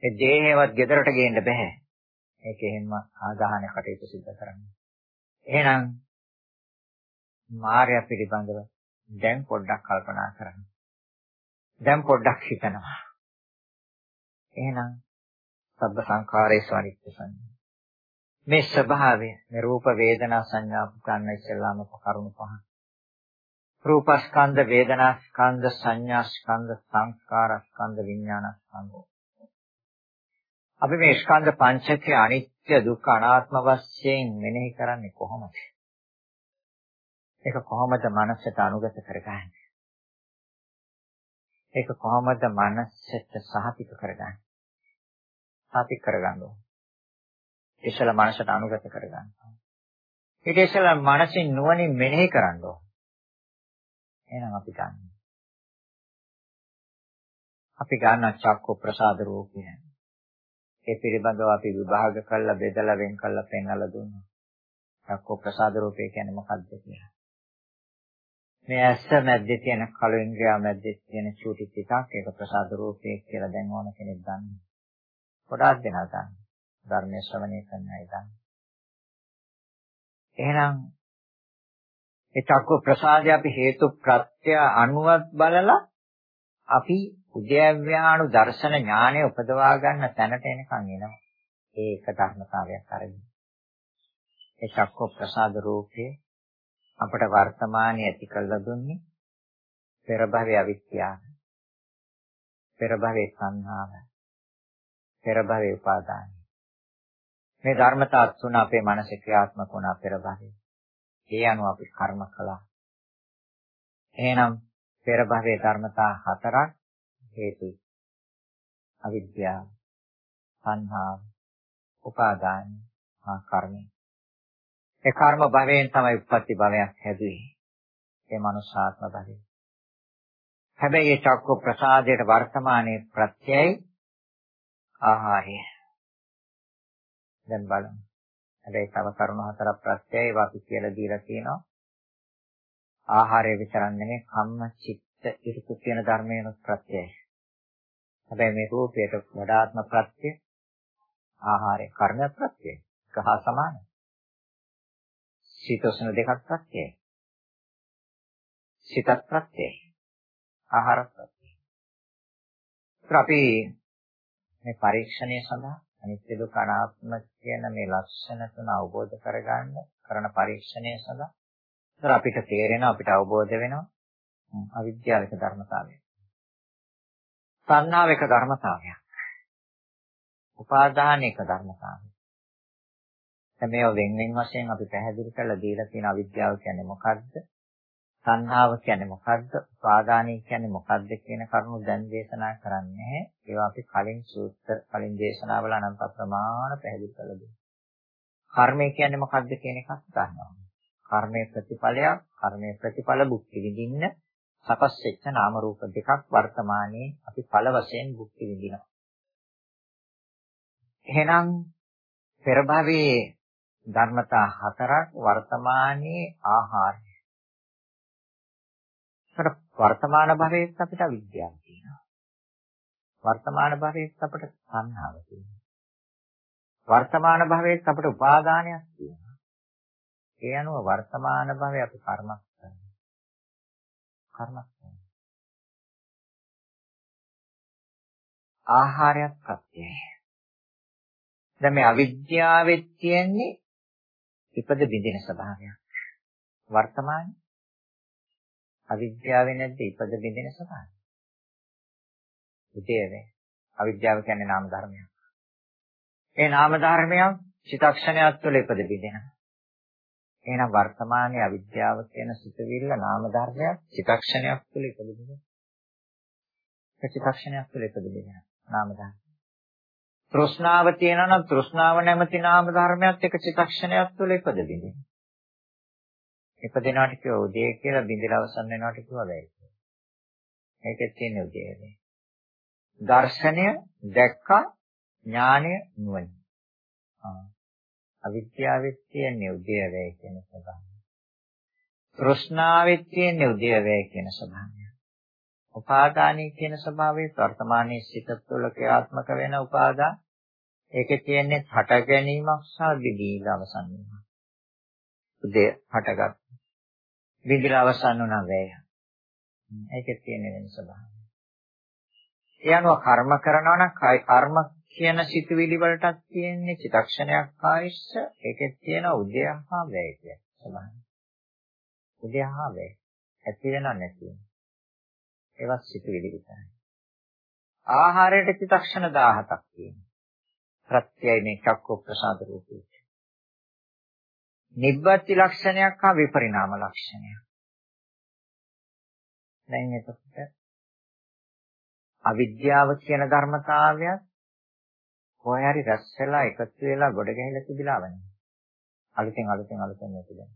ඒ දේහේවත් ගෙදරට ගේන්න බෑ. ඒක එහෙම ආදාහන කටයුතු සිදු කරන්න. එහෙනම් මායя පිළිබඳව දැන් පොඩ්ඩක් කල්පනා කරන්න. දැන් පොඩ්ඩක් හිතනවා. එහෙනම් සබ්බ සංඛාරේ ස්වනිත්‍ය සංඥා මේ ස්වභාවය මේ රූප වේදනා සංඥා ගන්න ඉස්සෙල්ලාම කරුණු පහ. රූපස්කන්ධ වේදනාස්කන්ධ සංඥාස්කන්ධ සංස්කාරස්කන්ධ විඥානස්කන්ධ. අපි මේ ස්කන්ධ පංචකය අනිත්‍ය දුක්ඛ අනාත්ම වශයෙන් මෙනෙහි කරන්නේ කොහොමද? ඒක කොහොමද මනසට අනුගත කරගන්නේ? ඒක කොහොමද මනසට සහතික කරගන්නේ? සහතික කරගන්න ඕනේ. ඉස්සලා මනසට අනුගත කරගන්න. ඊට ඉස්සලා මනසින් නුවණින් මෙනෙහි කරන්න ඕන. එහෙනම් අපි ගන්න. අපි ගන්න චක්කු ප්‍රසාද රූපය. ඒ පිළිබඳව අපි විභාග කළා බෙදලා වෙන් කළා පෙන්වලා දුන්නා. චක්කු ප්‍රසාද රූපය කියන්නේ මොකක්ද කියලා. මේ ඇස මැද්දේ තියෙන කළු ඉන්ද්‍රිය මැද්දේ තියෙන චූටි ටිකක් ඒක ප්‍රසාද රූපේ කියලා දැන් ඕන කෙනෙක් දන්නේ. ගොඩාක් දෙනා දන්නේ. ධර්මයේ ශ්‍රවණය කරන අය දන්නේ. එහෙනම් ඒ චක්ක ප්‍රසාදය අපි හේතු ප්‍රත්‍ය අනුවත් බලලා අපි උද්‍යව්‍යාණු දර්ශන ඥානය උපදවා ගන්න තැනට එනකන් එනවා. ඒ එක ධර්මතාවයක් අරගෙන. ඒ චක්ක ප්‍රසාද රූපේ අපට වර්තමානයේ ඇති කළ දුන්නේ පෙර භවයේ අවිද්‍යාව. පෙර භවයේ සංහාව. පෙර භවයේ උපාදාන. මේ ධර්මතා තුන අපේ මනසේ ක්‍රියාත්මක වුණා පෙර භවයේ. ඒ අනුව අපි කර්ම කළා. එහෙනම් පෙර භවයේ ධර්මතා හතරක් හේතුයි. අවිද්‍යාව, සංහාව, උපාදාන, හා කර්මය. ඒ කර්ම භවයෙන් තමයි උප්පත්ති භවයක් හැදුවේ. ඒ මනුෂ්‍යාත්ම භවය. හැබැයි ඒ චක්ක ප්‍රසාදයට වර්තමානයේ ප්‍රත්‍යයයි ආහාරය. දැන් බලමු. හැබැයි තව කරුණු හතරක් ප්‍රත්‍යයයි ඒවා අපි කියලා දීලා තියෙනවා. ආහාරය විතරක් නෙමෙයි කම්ම චිත්ත ඉරුතු කියන ධර්මයන ප්‍රත්‍යයයි. හැබැයි මේ රූපයට වඩාත්ම ප්‍රත්‍ය ආහාරය කර්ම ප්‍රත්‍යයයි. එක හා සමානයි. සීතෝෂණ දෙකක් ප්‍රත්‍යයයි. සිතත් ප්‍රත්‍යයයි. ආහාර ප්‍රත්‍යයයි. අපි මේ පරීක්ෂණය සඳහා අනිත්‍ය දුක්ඛ අනාත්ම කියන මේ ලක්ෂණ තුන අවබෝධ කරගන්න කරන පරීක්ෂණය සඳහා ඒතර අපිට තේරෙනවා අපිට අවබෝධ වෙනවා අවිද්‍යාවික ධර්මතාවය. සංනාවික ධර්මතාවයක්. උපාදානික ධර්මතාවය. දැන් මේවා වෙන වෙන වශයෙන් අපි පැහැදිලි කරලා දීලා තියෙන අවිද්‍යාව කියන්නේ මොකද්ද? සංහාව කියන්නේ මොකද්ද? උපාදානයි කියන්නේ මොකද්ද කියන කරුණු දැන් දේශනා කරන්නේ. ඒවා අපි කලින් සූත්‍ර කලින් දේශනාවල අනන්ත ප්‍රමාණ පැහැදිලි කරලා දුන්නා. කර්මය කියන්නේ මොකද්ද කියන එකක් ගන්නවා. කර්මයේ ප්‍රතිඵලයක්, කර්මයේ ප්‍රතිඵල භුක්ති විඳින්න සකස් වෙච්ච නාම රූප දෙකක් වර්තමානයේ අපි ඵල වශයෙන් භුක්ති විඳිනවා. එහෙනම් පෙර භවයේ ධර්මතා හතරක් වර්තමානයේ ආහාරය. ඒකට වර්තමාන භවයේත් අපිට අවිද්‍යාව තියෙනවා. වර්තමාන භවයේත් අපිට සංහාව තියෙනවා. වර්තමාන භවයේත් අපිට උපාදානයක් තියෙනවා. ඒ අනුව වර්තමාන භවයේ අපි කර්මක් කරනවා. කර්මක් කරනවා. ආහාරයක් ප්‍රත්‍යයයි. දැන් මේ අවිද්‍යාවෙත් කියන්නේ ඉපද බිඳින ස්වභාවයක්. වර්තමානයේ අවිද්‍යාවේ නැද්ද ඉපද බිඳින ස්වභාවය? ඉතේනේ. අවිද්‍යාව කියන්නේ නාම ධර්මයක්. ඒ නාම ධර්මයක් චිතක්ෂණයක් තුළ ඉපද බිඳිනවා. එහෙනම් වර්තමානයේ අවිද්‍යාව කියන සිතවිල්ල නාම ධර්මයක් චිතක්ෂණයක් තුළ ඉපද බිඳිනවා. ඒ චිතක්ෂණයක් තුළ ඉපද බිඳිනවා. නාම ධර්ම. තෘෂ්ණාව තියෙනවා නම් තෘෂ්ණාව නැමැති නාම ධර්මයක් එක චිත්තක්ෂණයක් තුළ ඉපද බින්දිනවා. ඉපදිනාට කිව්ව උදේ කියලා බින්දලා අවසන් වෙනවට කිව්වා බෑ කියලා. මේකෙත් තියෙන උදේනේ. දර්ශනය දැක්කා ඥානය නුවණ. ආ. අවිද්‍යාවෙත් තියෙන උදේ වේ කියන ස්වභාවය. තෘෂ්ණාවෙත් තියෙන උදේ වේ කියන ස්වභාවය. උපාදානී කියන ස්වභාවයේ වර්තමානයේ සිත තුළ ක්‍රියාත්මක වෙන උපාදාන ඒකේ තියෙන්නේ හට ගැනීමක් සහ විදීල අවසන් වීම. උදේ හටගත්. විදීල අවසන් වුණා වේය. ඒකේ තියෙන වෙන ස්වභාවය. ඒ අනුව කර්ම කරනවා නම් කර්ම කියන සිතුවිලි වලටත් තියෙන්නේ චිතක්ෂණයක් ආයශ්ච ඒකේ තියෙන උදයහා වේය කියන ස්වභාවය. උදයහා වේය. ඇති වෙනව නැති වෙනව. ඒවත් සිතුවිලි විතරයි. ආහාරයට චිතක්ෂණ 17ක් තියෙනවා. ප්‍රත්‍යය මේ චක්ක ප්‍රසාද රූපේ. නිබ්බති ලක්ෂණයක් හා විපරිණාම ලක්ෂණයක්. දැන් එතකොට අවිද්‍යාව කියන ධර්මතාවයත් කොහේ හරි රැස් වෙලා එකතු වෙලා ගොඩ ගැහිලා තිබිලා වනේ. අලුතෙන් අලුතෙන් අලුතෙන් මේක දැන්.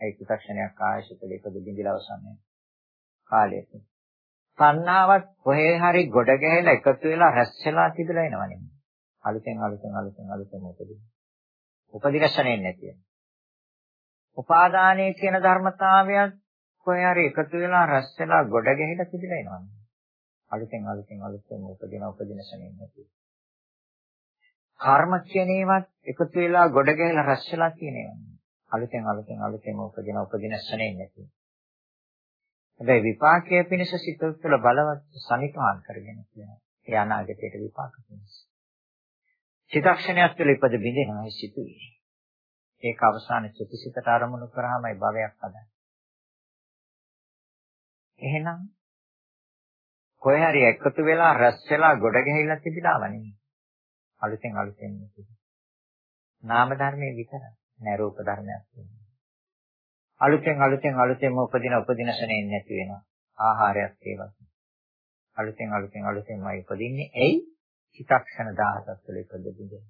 ඒ චිත්තක්ෂණයක් ආයශිතල එක දෙබින්දිලා අවසන් වෙන කාලයක. තණ්හාවත් කොහේ හරි ගොඩ ගැහිලා එකතු වෙලා රැස් වෙලා තිබිලා එනවනේ. අලුතෙන් අලුතෙන් අලුතෙන් අලුතෙන් උපදින. උපදින ශරණේ නැති වෙන. උපාදානයේ කියන ධර්මතාවයත් කොහේ හරි එකතු වෙලා රැස් වෙලා ගොඩ ගැහිලා තිබිලා එනවනේ. අලුතෙන් අලුතෙන් අලුතෙන් උපදින උපදින ශරණේ නැති. කර්ම කියන ඒවත් එකතු වෙලා ගොඩ ගැහිලා රැස් වෙලා තියෙන ඒවා. අලුතෙන් අලුතෙන් අලුතෙන් උපදින උපදින ශරණේ නැති. හැබැයි විපාකයේ පිණිස සිත තුළ බලවත් සනිපාන් කරගෙන තියෙනවා. ඒ අනාගතයට විපාක පිණිස. චිත්තක්ෂණයක් තුළ ඉපද බිඳෙනවා සිතුවේ. ඒක අවසාන චුතිසිතට අරමුණු කරාමයි භවයක් හදන්නේ. එහෙනම් කොහේ හරි එකතු වෙලා රැස් වෙලා ගොඩ ගැහිලා තිබිලාව නෙමෙයි. අලුතෙන් අලුතෙන් තිබෙන. නාම ධර්මයේ විතර නෑ රූප ධර්මයක් තියෙනවා. අලුතෙන් අලුතෙන් අලුතෙන්ම උපදින උපදින ශරණේ නැති වෙනවා. ආහාරයක් ඒ වගේ. අලුතෙන් අලුතෙන් අලුතෙන්මයි උපදින්නේ. එයි චිතක්ෂණ 17ක් තුළ ඉපද බිඳෙන.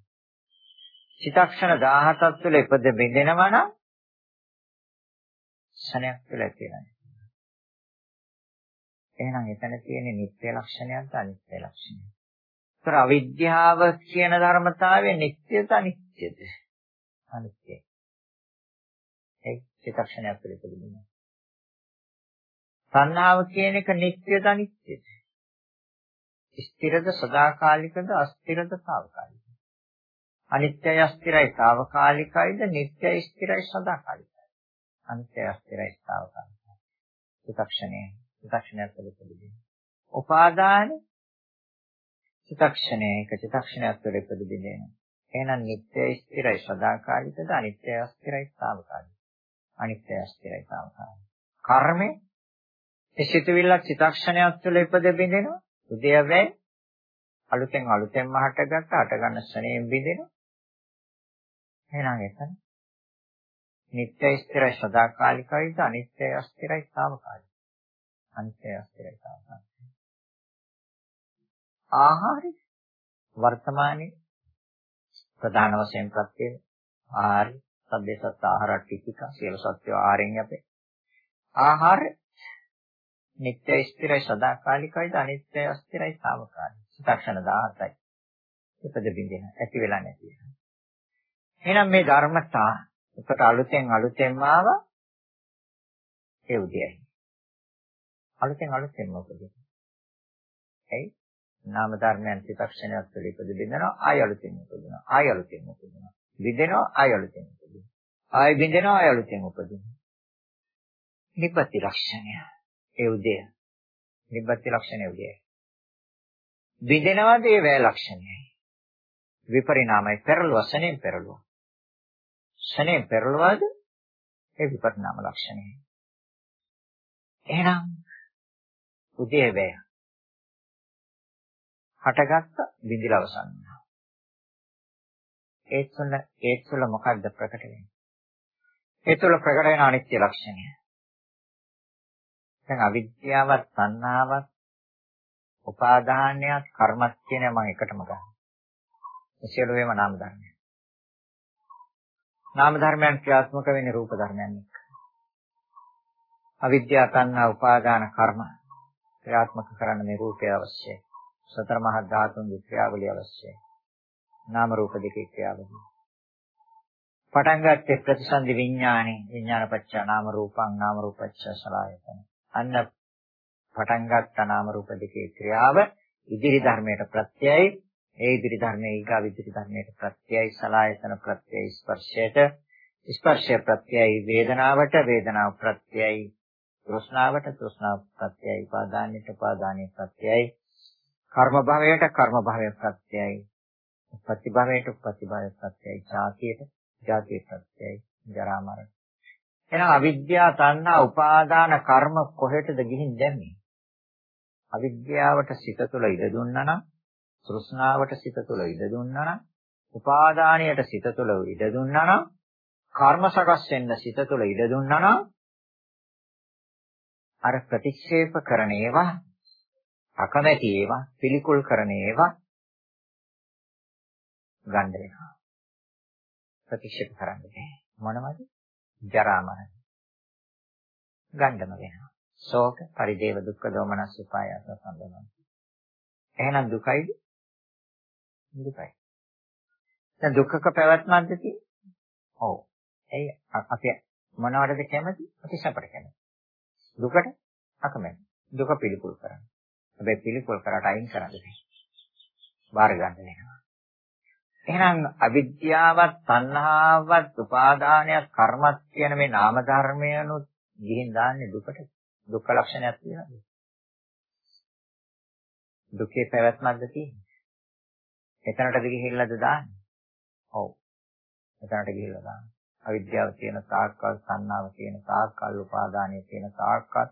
චිතක්ෂණ 17ක් තුළ ඉපද බිඳෙනවා නම් ශරණයක් තුළ ඇති වෙනවා. එහෙනම් එතන තියෙන නිත්‍ය ලක්ෂණයත් අනිත්‍ය ලක්ෂණය. ඒතර අවිද්‍යාව කියන ධර්මතාවය නිත්‍යද අනිත්‍යද? අනිත්‍යයි. ඒ චිත්තක්ෂණයක් පිළිබඳව. සංනාව කියන එක නිත්‍යද අනිත්‍යද? ස්ථිරද සදාකාලිකද අස්ථිරද සාවකාලිකද? අනිත්‍යයි අස්ථිරයි සාවකාලිකයිද නිට්ටයයි ස්ථිරයි සදාකාලිකයි. අනිත්‍යයි අස්ථිරයි සාවකාලිකයි. චිත්තක්ෂණය චිත්තක්ෂණයක් පිළිබඳව. උපාදාන චිත්තක්ෂණය එක චිත්තක්ෂණයක් පිළිබඳව. එහෙනම් නිට්ටයයි ස්ථිරයි සදාකාලිකද අනිත්‍යයි අස්ථිරයි తాවකාලිකයි? අනිත්‍යයි අස්ථිරයි තාවකාලික. කර්මය සිසිතවිල්ල චිතක්ෂණයක් තුළ ඉපද බින්දෙනවා. උදේවැය අලුතෙන් අලුතෙන්ම හටගත්ත හට ගන්න ශ්‍රණයෙන් බින්දෙනවා. එහෙනම් එතන නිත්‍ය ස්ථිරයි සදාකාලිකයිද අනිත්‍ය අස්ථිරයි తాවකාලිකයි. අනිත්‍ය අස්ථිරයි తాවකාලිකයි. ආහාරය වර්තමානයේ ප්‍රධාන වශයෙන් ප්‍රත්‍ය ආහාරය සබ්බේ සත්ත ආහාර ටිකික සියලු සත්‍ය ආහාරයෙන් යපේ. ආහාර නිත්‍ය ස්ථිරයි සදාකාලිකයිද අනිත්‍ය අස්ථිරයි සාමකාලිකයි. චිත්තක්ෂණ 17යි. ඉපද බින්දින ඇති වෙලා නැති වෙනවා. එහෙනම් මේ ධර්මතා එකට අලුතෙන් අලුතෙන්ම ආවා ඒ උදයයි. අලුතෙන් අලුතෙන්ම උපදින. එයි නාම ධර්මයන් චිත්තක්ෂණයක් තුළ ඉපද බින්දනවා ආය අලුතෙන් උපදිනවා ආය අලුතෙන් උපදිනවා. විදෙනවා ආය අලුතෙන් උපදිනවා. ආය බින්දෙනවා ආය අලුතෙන් උපදිනවා. නිබ්බති ලක්ෂණය ඒ උදය. නිබ්බති ලක්ෂණය උදය. බින්දෙනවාද ඒ වේ ලක්ෂණයයි. විපරිණාමයි පෙරළුව සනෙන් පෙරළුව. සනෙන් පෙරළුවද ඒ විපරිණාම ලක්ෂණයයි. එහෙනම් උදේ වේ. හටගත්ත බින්දිල අවසන් වෙනවා. ඒ තුළ ඒ තුළ මොකද්ද ප්‍රකට වෙන්නේ? ඒ තුළ ප්‍රකට වෙන අනිත්‍ය ලක්ෂණය. දැන් අවිද්‍යාවත්, සංනාවත්, උපාදානයත්, කර්මත් කියන මම එකටම ගන්නවා. මේ සියලුම නාම ධර්මයන්. නාම ධර්මයන් ක්‍රියාත්මක වෙන්නේ රූප ධර්මයන් එක්ක. අවිද්‍යාව, තණ්හා, උපාදාන, කර්ම ක්‍රියාත්මක කරන්න මේ රූපය අවශ්‍යයි. සතර මහා ධාතුන්ගේ ක්‍රියාවලිය අවශ්‍යයි. නාම රූප දෙකේ ක්‍රියාවලිය. පටන් ගත්තේ ප්‍රතිසන්දි විඥානේ විඥානපච්ච නාම රූපං නාම රූපච්ච සලආයතන. අන්න පටන් ගත්ත නාම රූප දෙකේ ක්‍රියාව ඉදිරි ධර්මයට ප්‍රත්‍යයයි ඒ ඉදිරි ධර්මයේ ඊගා ඉදිරි ධර්මයට ප්‍රත්‍යයයි සලආයතන ප්‍රත්‍යයයි ස්පර්ශයට ස්පර්ශය ප්‍රත්‍යයයි වේදනාවට වේදනාව ප්‍රත්‍යයයි තෘෂ්ණාවට තෘෂ්ණාව ප්‍රත්‍යයයි උපාදානයට උපාදානයේ ප්‍රත්‍යයයි කර්ම භවයට කර්ම භවයේ ප්‍රත්‍යයයි ප්‍රතිභවයට ප්‍රතිභවයේ ප්‍රත්‍යයයි ඡාතියට ජාතිය ප්‍රත්‍යයයි ජරා මරණ. එහෙනම් අවිද්‍යාව, තණ්හා, උපාදාන, කර්ම කොහෙටද ගිහින් දැම්මේ? අවිද්‍යාවට සිත තුළ ඉඩ දුන්නා නම්, තෘෂ්ණාවට සිත තුළ ඉඩ දුන්නා නම්, උපාදානයට සිත තුළ ඉඩ දුන්නා නම්, කර්ම සකස් වෙන්න සිත තුළ ඉඩ දුන්නා නම්, අර ප්‍රතික්ෂේප කරන ඒවා, අකමැති ඒවා, පිළිකුල් කරන ඒවා ගන්න වෙනවා. ප්‍රතික්ෂේප කරන්න බෑ. මොනවද? ජරා මරණ. ගණ්ඩම වෙනවා. ශෝක, පරිදේව, දුක්ඛ, දෝමනස්, උපායාස සම්බන්ධයි. එහෙනම් දුකයිද? දුකයි. දැන් දුක්ඛක පැවැත්මක්ද තියෙන්නේ? ඔව්. එයි අපි මොනවටද කැමති? අපි සැපට කැමති. දුකට අකමැති. දුක පිළිකුල් කරන්න. හැබැයි පිළිකුල් කරාට අයින් කරන්න බැහැ. බාර ගන්න වෙනවා. එහෙනම් අවිද්‍යාවත්, තණ්හාවත්, උපාදානයත්, කර්මත් කියන මේ නාම ධර්මයනුත් ගිහින් දාන්නේ දුකට. දුක්ඛ ලක්ෂණයක් තියෙනවා. දුකේ පැවැත්මක්ද තියෙන්නේ. එතනටද ගිහිල්ලාද දාන්නේ? ඔව්. එතනට ගිහිල්ලා දාන්නේ. අවිද්‍යාව තියෙන තාක්කල්, සංනාව තියෙන තාක්කල්, උපාදානය තියෙන තාක්කල්,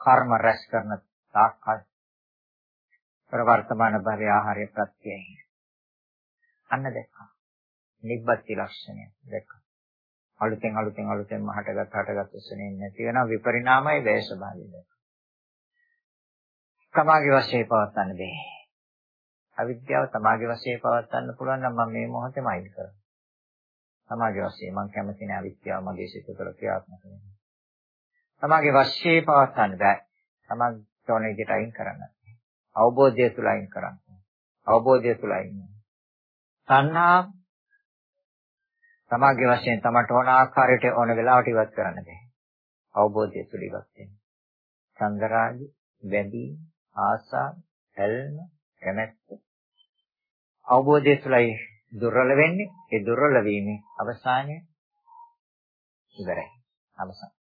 කර්ම රැස් කරන තාක්කල් ප්‍රවර්තමාන භවය ආහාරය ප්‍රත්‍යයයි. අන්න දැක්කා. නිබ්බති ලක්ෂණය දැක්කා. අලුතෙන් අලුතෙන් අලුතෙන්ම හටගත් හටගත් උසනේ නැති වෙන විපරිණාමයි වේශ භාවය දැක්කා. තමාගේ වශයෙන් පවත්න්න බෑ. අවිද්‍යාව තමාගේ වශයෙන් පවත්න්න පුළුවන් නම් මම මේ මොහොතේම අයින් කරනවා. තමාගේ වශයෙන් මම කැමති නෑ අවිද්‍යාව මගේ සිත තුළ ක්‍රියාත්මක වෙන්න. තමාගේ වශයෙන් පවත්න්න බෑ. තමන් තෝරන විදිහට අයින් කරන්න. අවබෝධය තුල අයින් කරන්න. අවබෝධය තුල අයින්. තණ්හා තමාගේ වශයෙන් තමට ඕන ආකාරයට ඕන වෙලාවට ඉවත් කරන්න බෑ. අවබෝධය තුල ඉවත් වෙන්න. සංගරාග, බැඳීම්, ආසාව, ඇල්ම, කැමැත්ත අවබෝධය තුලයි දුර්වල වෙන්නේ. ඒ දුර්වල වීමේ අවසානය ඉවරයි. අවසන්.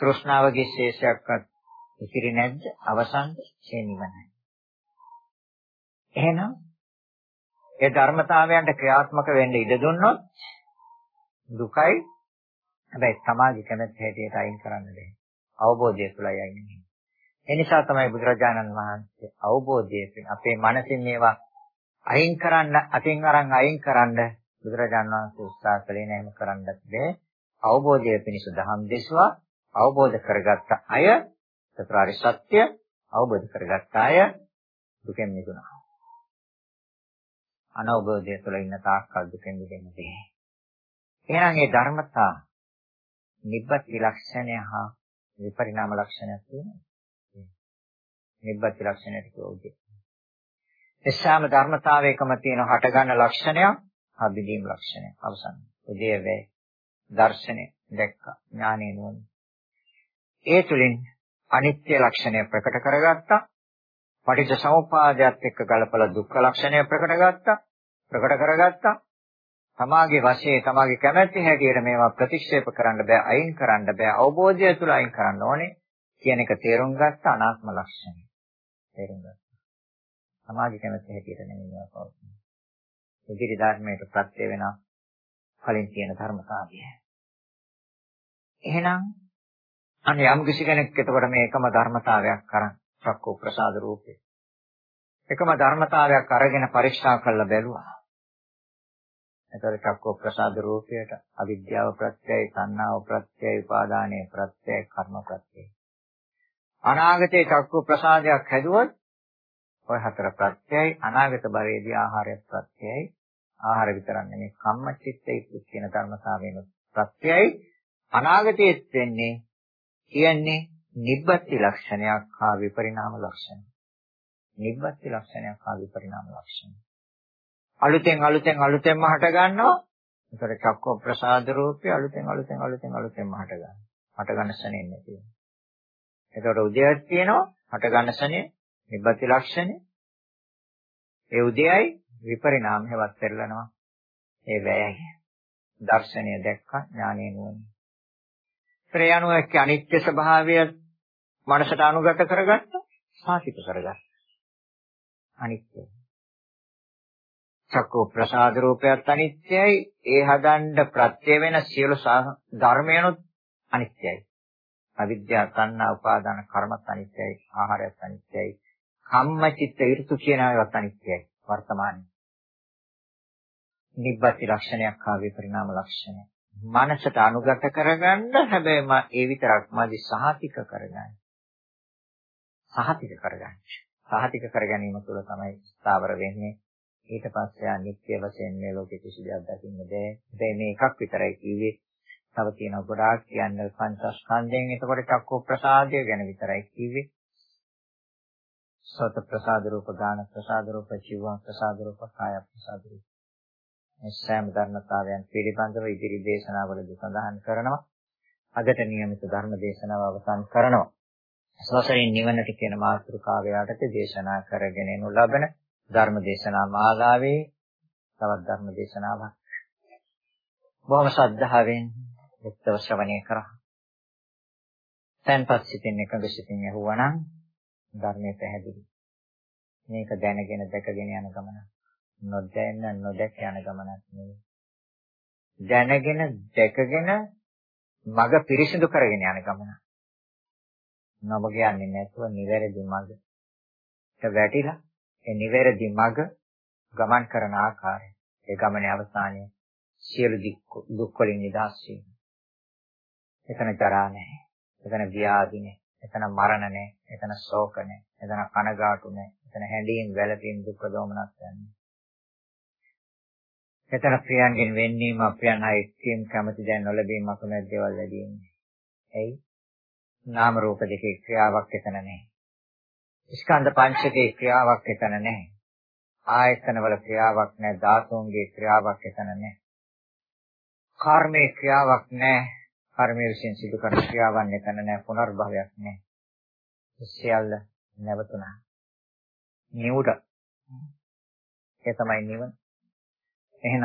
තෘෂ්ණාවගේ ශේෂයක්වත් ඉතිරි නැද්ද? අවසන් ඒ නිවනයි. එහෙනම් ඒ ධර්මතාවයන්ට ක්‍රියාත්මක වෙන්න ඉඩ දුන්නොත් දුකයි හැබැයි සමාධි කැමැත්ත හැටියට අයින් කරන්න බැහැ. අවබෝධය තුළයි අයින් වෙන්නේ. ඒ නිසා තමයි බුදුරජාණන් වහන්සේ අවබෝධයෙන් අපේ මනසින් මේවා අයින් කරන්න අතින් අරන් අයින් කරන්න බුදුරජාණන් වහන්සේ උත්සාහ කළේ නැහැ කරන්නත් බැහැ. අවබෝධය පිණිස දහම් දෙසුවා අවබෝධ කරගත්ත අය චතුරාර්ය සත්‍ය අවබෝධ කරගත්ත අය දුකෙන් මිදුණා. අනවබෝධය තුළ ඉන්න තාක්කල් දුකෙන් මිදෙන්න බැහැ. එහෙනම් මේ ධර්මතා නිබ්බති ලක්ෂණය හා විපරිණාම ලක්ෂණයක් තියෙනවා. නිබ්බති ලක්ෂණයට කියෝගේ. එසාම ධර්මතාවයකම තියෙන හටගන්න ලක්ෂණයක් හා බිදීම් ලක්ෂණයක් අවසන්. උදේ වේ දර්ශනය දැක්ක ඥානෙ නුවණ. ඒ තුලින් අනිත්‍ය ලක්ෂණය ප්‍රකට කරගත්තා. පටිච්ච සමුප්පාදයට එක්ක ගලපලා දුක්ඛ ලක්ෂණය ප්‍රකට ගත්තා. ප්‍රකට කරගත්තා. තමාගේ වශයෙන් තමාගේ කැමැති හැටියට මේවා ප්‍රතික්ෂේප කරන්න බෑ අයින් කරන්න බෑ අවබෝධය තුළ අයින් කරන්න ඕනේ කියන එක තේරුම් ගත්ත අනාත්ම ලක්ෂණය. තේරුම් ගත්තා. තමාගේ කැමැති හැටියට නෙමෙයි මේවා පවතින්නේ. ඉදිරි ධර්මයට ප්‍රත්‍ය වෙන කලින් තියෙන ධර්මතාවය. එහෙනම් අනේ යම් කිසි කෙනෙක් එතකොට මේ එකම ධර්මතාවයක් කරන් චක්කෝ ප්‍රසාද රූපේ එකම ධර්මතාවයක් අරගෙන පරීක්ෂා කරලා බැලුවා. එතකොට චක්කෝ ප්‍රසාද රූපයට අවිද්‍යාව ප්‍රත්‍යය, සංනාව ප්‍රත්‍යය, උපාදානයේ ප්‍රත්‍යය, කර්ම ප්‍රත්‍යය. අනාගතේ චක්කෝ ප්‍රසාදයක් හැදුවොත් ඔය හතර ප්‍රත්‍යයයි අනාගත භවයේදී ආහාරය ප්‍රත්‍යයයි ආහාර විතරක් නෙමෙයි කම්මචිත්තයි කියන ධර්මතාවයෙන් ප්‍රත්‍යයයි අනාගතයේත් වෙන්නේ කියන්නේ නිබ්බති ලක්ෂණයක් හා විපරිණාම ලක්ෂණයක්. නිබ්බති ලක්ෂණයක් හා විපරිණාම ලක්ෂණයක්. අලුතෙන් අලුතෙන් අලුතෙන්ම හට ගන්නවා. ඒතර චක්ක ප්‍රසාද රූපේ අලුතෙන් අලුතෙන් අලුතෙන් අලුතෙන්ම හට ගන්නවා. හට ගන්න ශනේ නැති වෙනවා. ඒතකොට උදයක් තියෙනවා හට ගන්න ශනේ නිබ්බති ලක්ෂණය. ඒ උදයයි විපරිණාම හැවත් පෙරලනවා. ඒ වැයයි. දර්ශනය දැක්කා ඥානය නුවණ. ත්‍රේ අණුව එක්ක අනිත්‍ය ස්වභාවය මනසට අනුගත කරගත්ත සාහිත කරගත්ත. අනිත්‍ය. චක්කෝ ප්‍රසාද රූපයත් අනිත්‍යයි. ඒ හදන්න ප්‍රත්‍ය වෙන සියලු ධර්මයනොත් අනිත්‍යයි. අවිද්‍යාව, තණ්හා, උපාදාන, කර්මත් අනිත්‍යයි. ආහාරයත් අනිත්‍යයි. කම්මචිත්ත ඍතු කියන ඒවාත් අනිත්‍යයි. වර්තමානයේ. නිබ්බති ලක්ෂණයක් හා විපරිණාම ලක්ෂණයක්. මනසට අනුගත කරගන්න හැබැයි ඒ විතරක් මදි සහතික කරගන්න. සහතික කරගන්න. සහතික කර ගැනීම තුළ තමයි ස්ථාවර වෙන්නේ. ඊට පස්සේ අනිත්‍ය වශයෙන් මේ ලෝකෙ කිසි දෙයක් දකින්න බෑ. දැන් මේ එකක් විතරයි කිව්වේ. තව තියෙනවා ගොඩාක් කියන්න පංචස්කන්ධයෙන් එතකොට චක්කු ප්‍රසාදය ගැන විතරයි කිව්වේ. සෝත ප්‍රසාද රූප ගාන ප්‍රසාද රූප ජීව ප්‍රසාද රූප කාය ප්‍රසාද රූප මේ සෑම ධර්මතාවයන් පිළිබඳව ඉදිරි දේශනාවලදී සඳහන් කරනවා. අදට નિયમિત ධර්ම දේශනාව අවසන් කරනවා. සසරින් නිවනට කියන මාතෘකාව යටතේ දේශනා කරගෙන යනු ලබන ධර්ම දේශනා මාලාවේ තවත් ධර්ම දේශනාවක්. බොහොම ශ්‍රද්ධාවෙන් උත්තර ශ්‍රවණය කරා. තැන්පත් සිටින් එකඟ සිටින් ඇහුවනම් ධර්මයේ පැහැදිලි. මේක දැනගෙන දැකගෙන යන ගමන. නොදැන්න නොදැක යන ගමනක් නෙවෙයි. දැනගෙන දැකගෙන මග පිරිසිදු කරගෙන යන ගමන. නොබග යන්නේ නැතුව නිවැරදි මග. ඒක වැටිලා ඒ නිවැරදි මග ගමන් කරන ආකාරය. ඒ ගමනේ අවසානයේ සියලු දුක් වලින් නිදහස් වීම. එතන ජරා නැහැ. එතන ව්‍යාධි නැහැ. එතන මරණ නැහැ. එතන ශෝක නැහැ. එතන කනගාටු නැහැ. එතන හැඬීම් වැළපීම් දුක් දෝමනස් නැහැ. එතන ප්‍රියන්ගෙන් වෙන්නීම අප්‍රියන් හා එක්වීම කැමති දැන් නොලැබීම අකමැති දේවල් වැඩි වෙන්නේ. එයි නාම රූප දෙකේ ක්‍රියාවක් එතන නැහැ. ස්කන්ධ පංචකේ ක්‍රියාවක් එතන නැහැ. ආයතනවල ක්‍රියාවක් නැහැ. ධාතුන්ගේ ක්‍රියාවක් එතන නැහැ. කර්මයේ ක්‍රියාවක් නැහැ. කර්මයේ විසින් සිදු කරන ක්‍රියාවන් එතන නැහැ. පුනර්භවයක් නැහැ. සියල්ල නැවතුණා. නිවුඩ. ඒ තමයි නිවන. එහෙනම්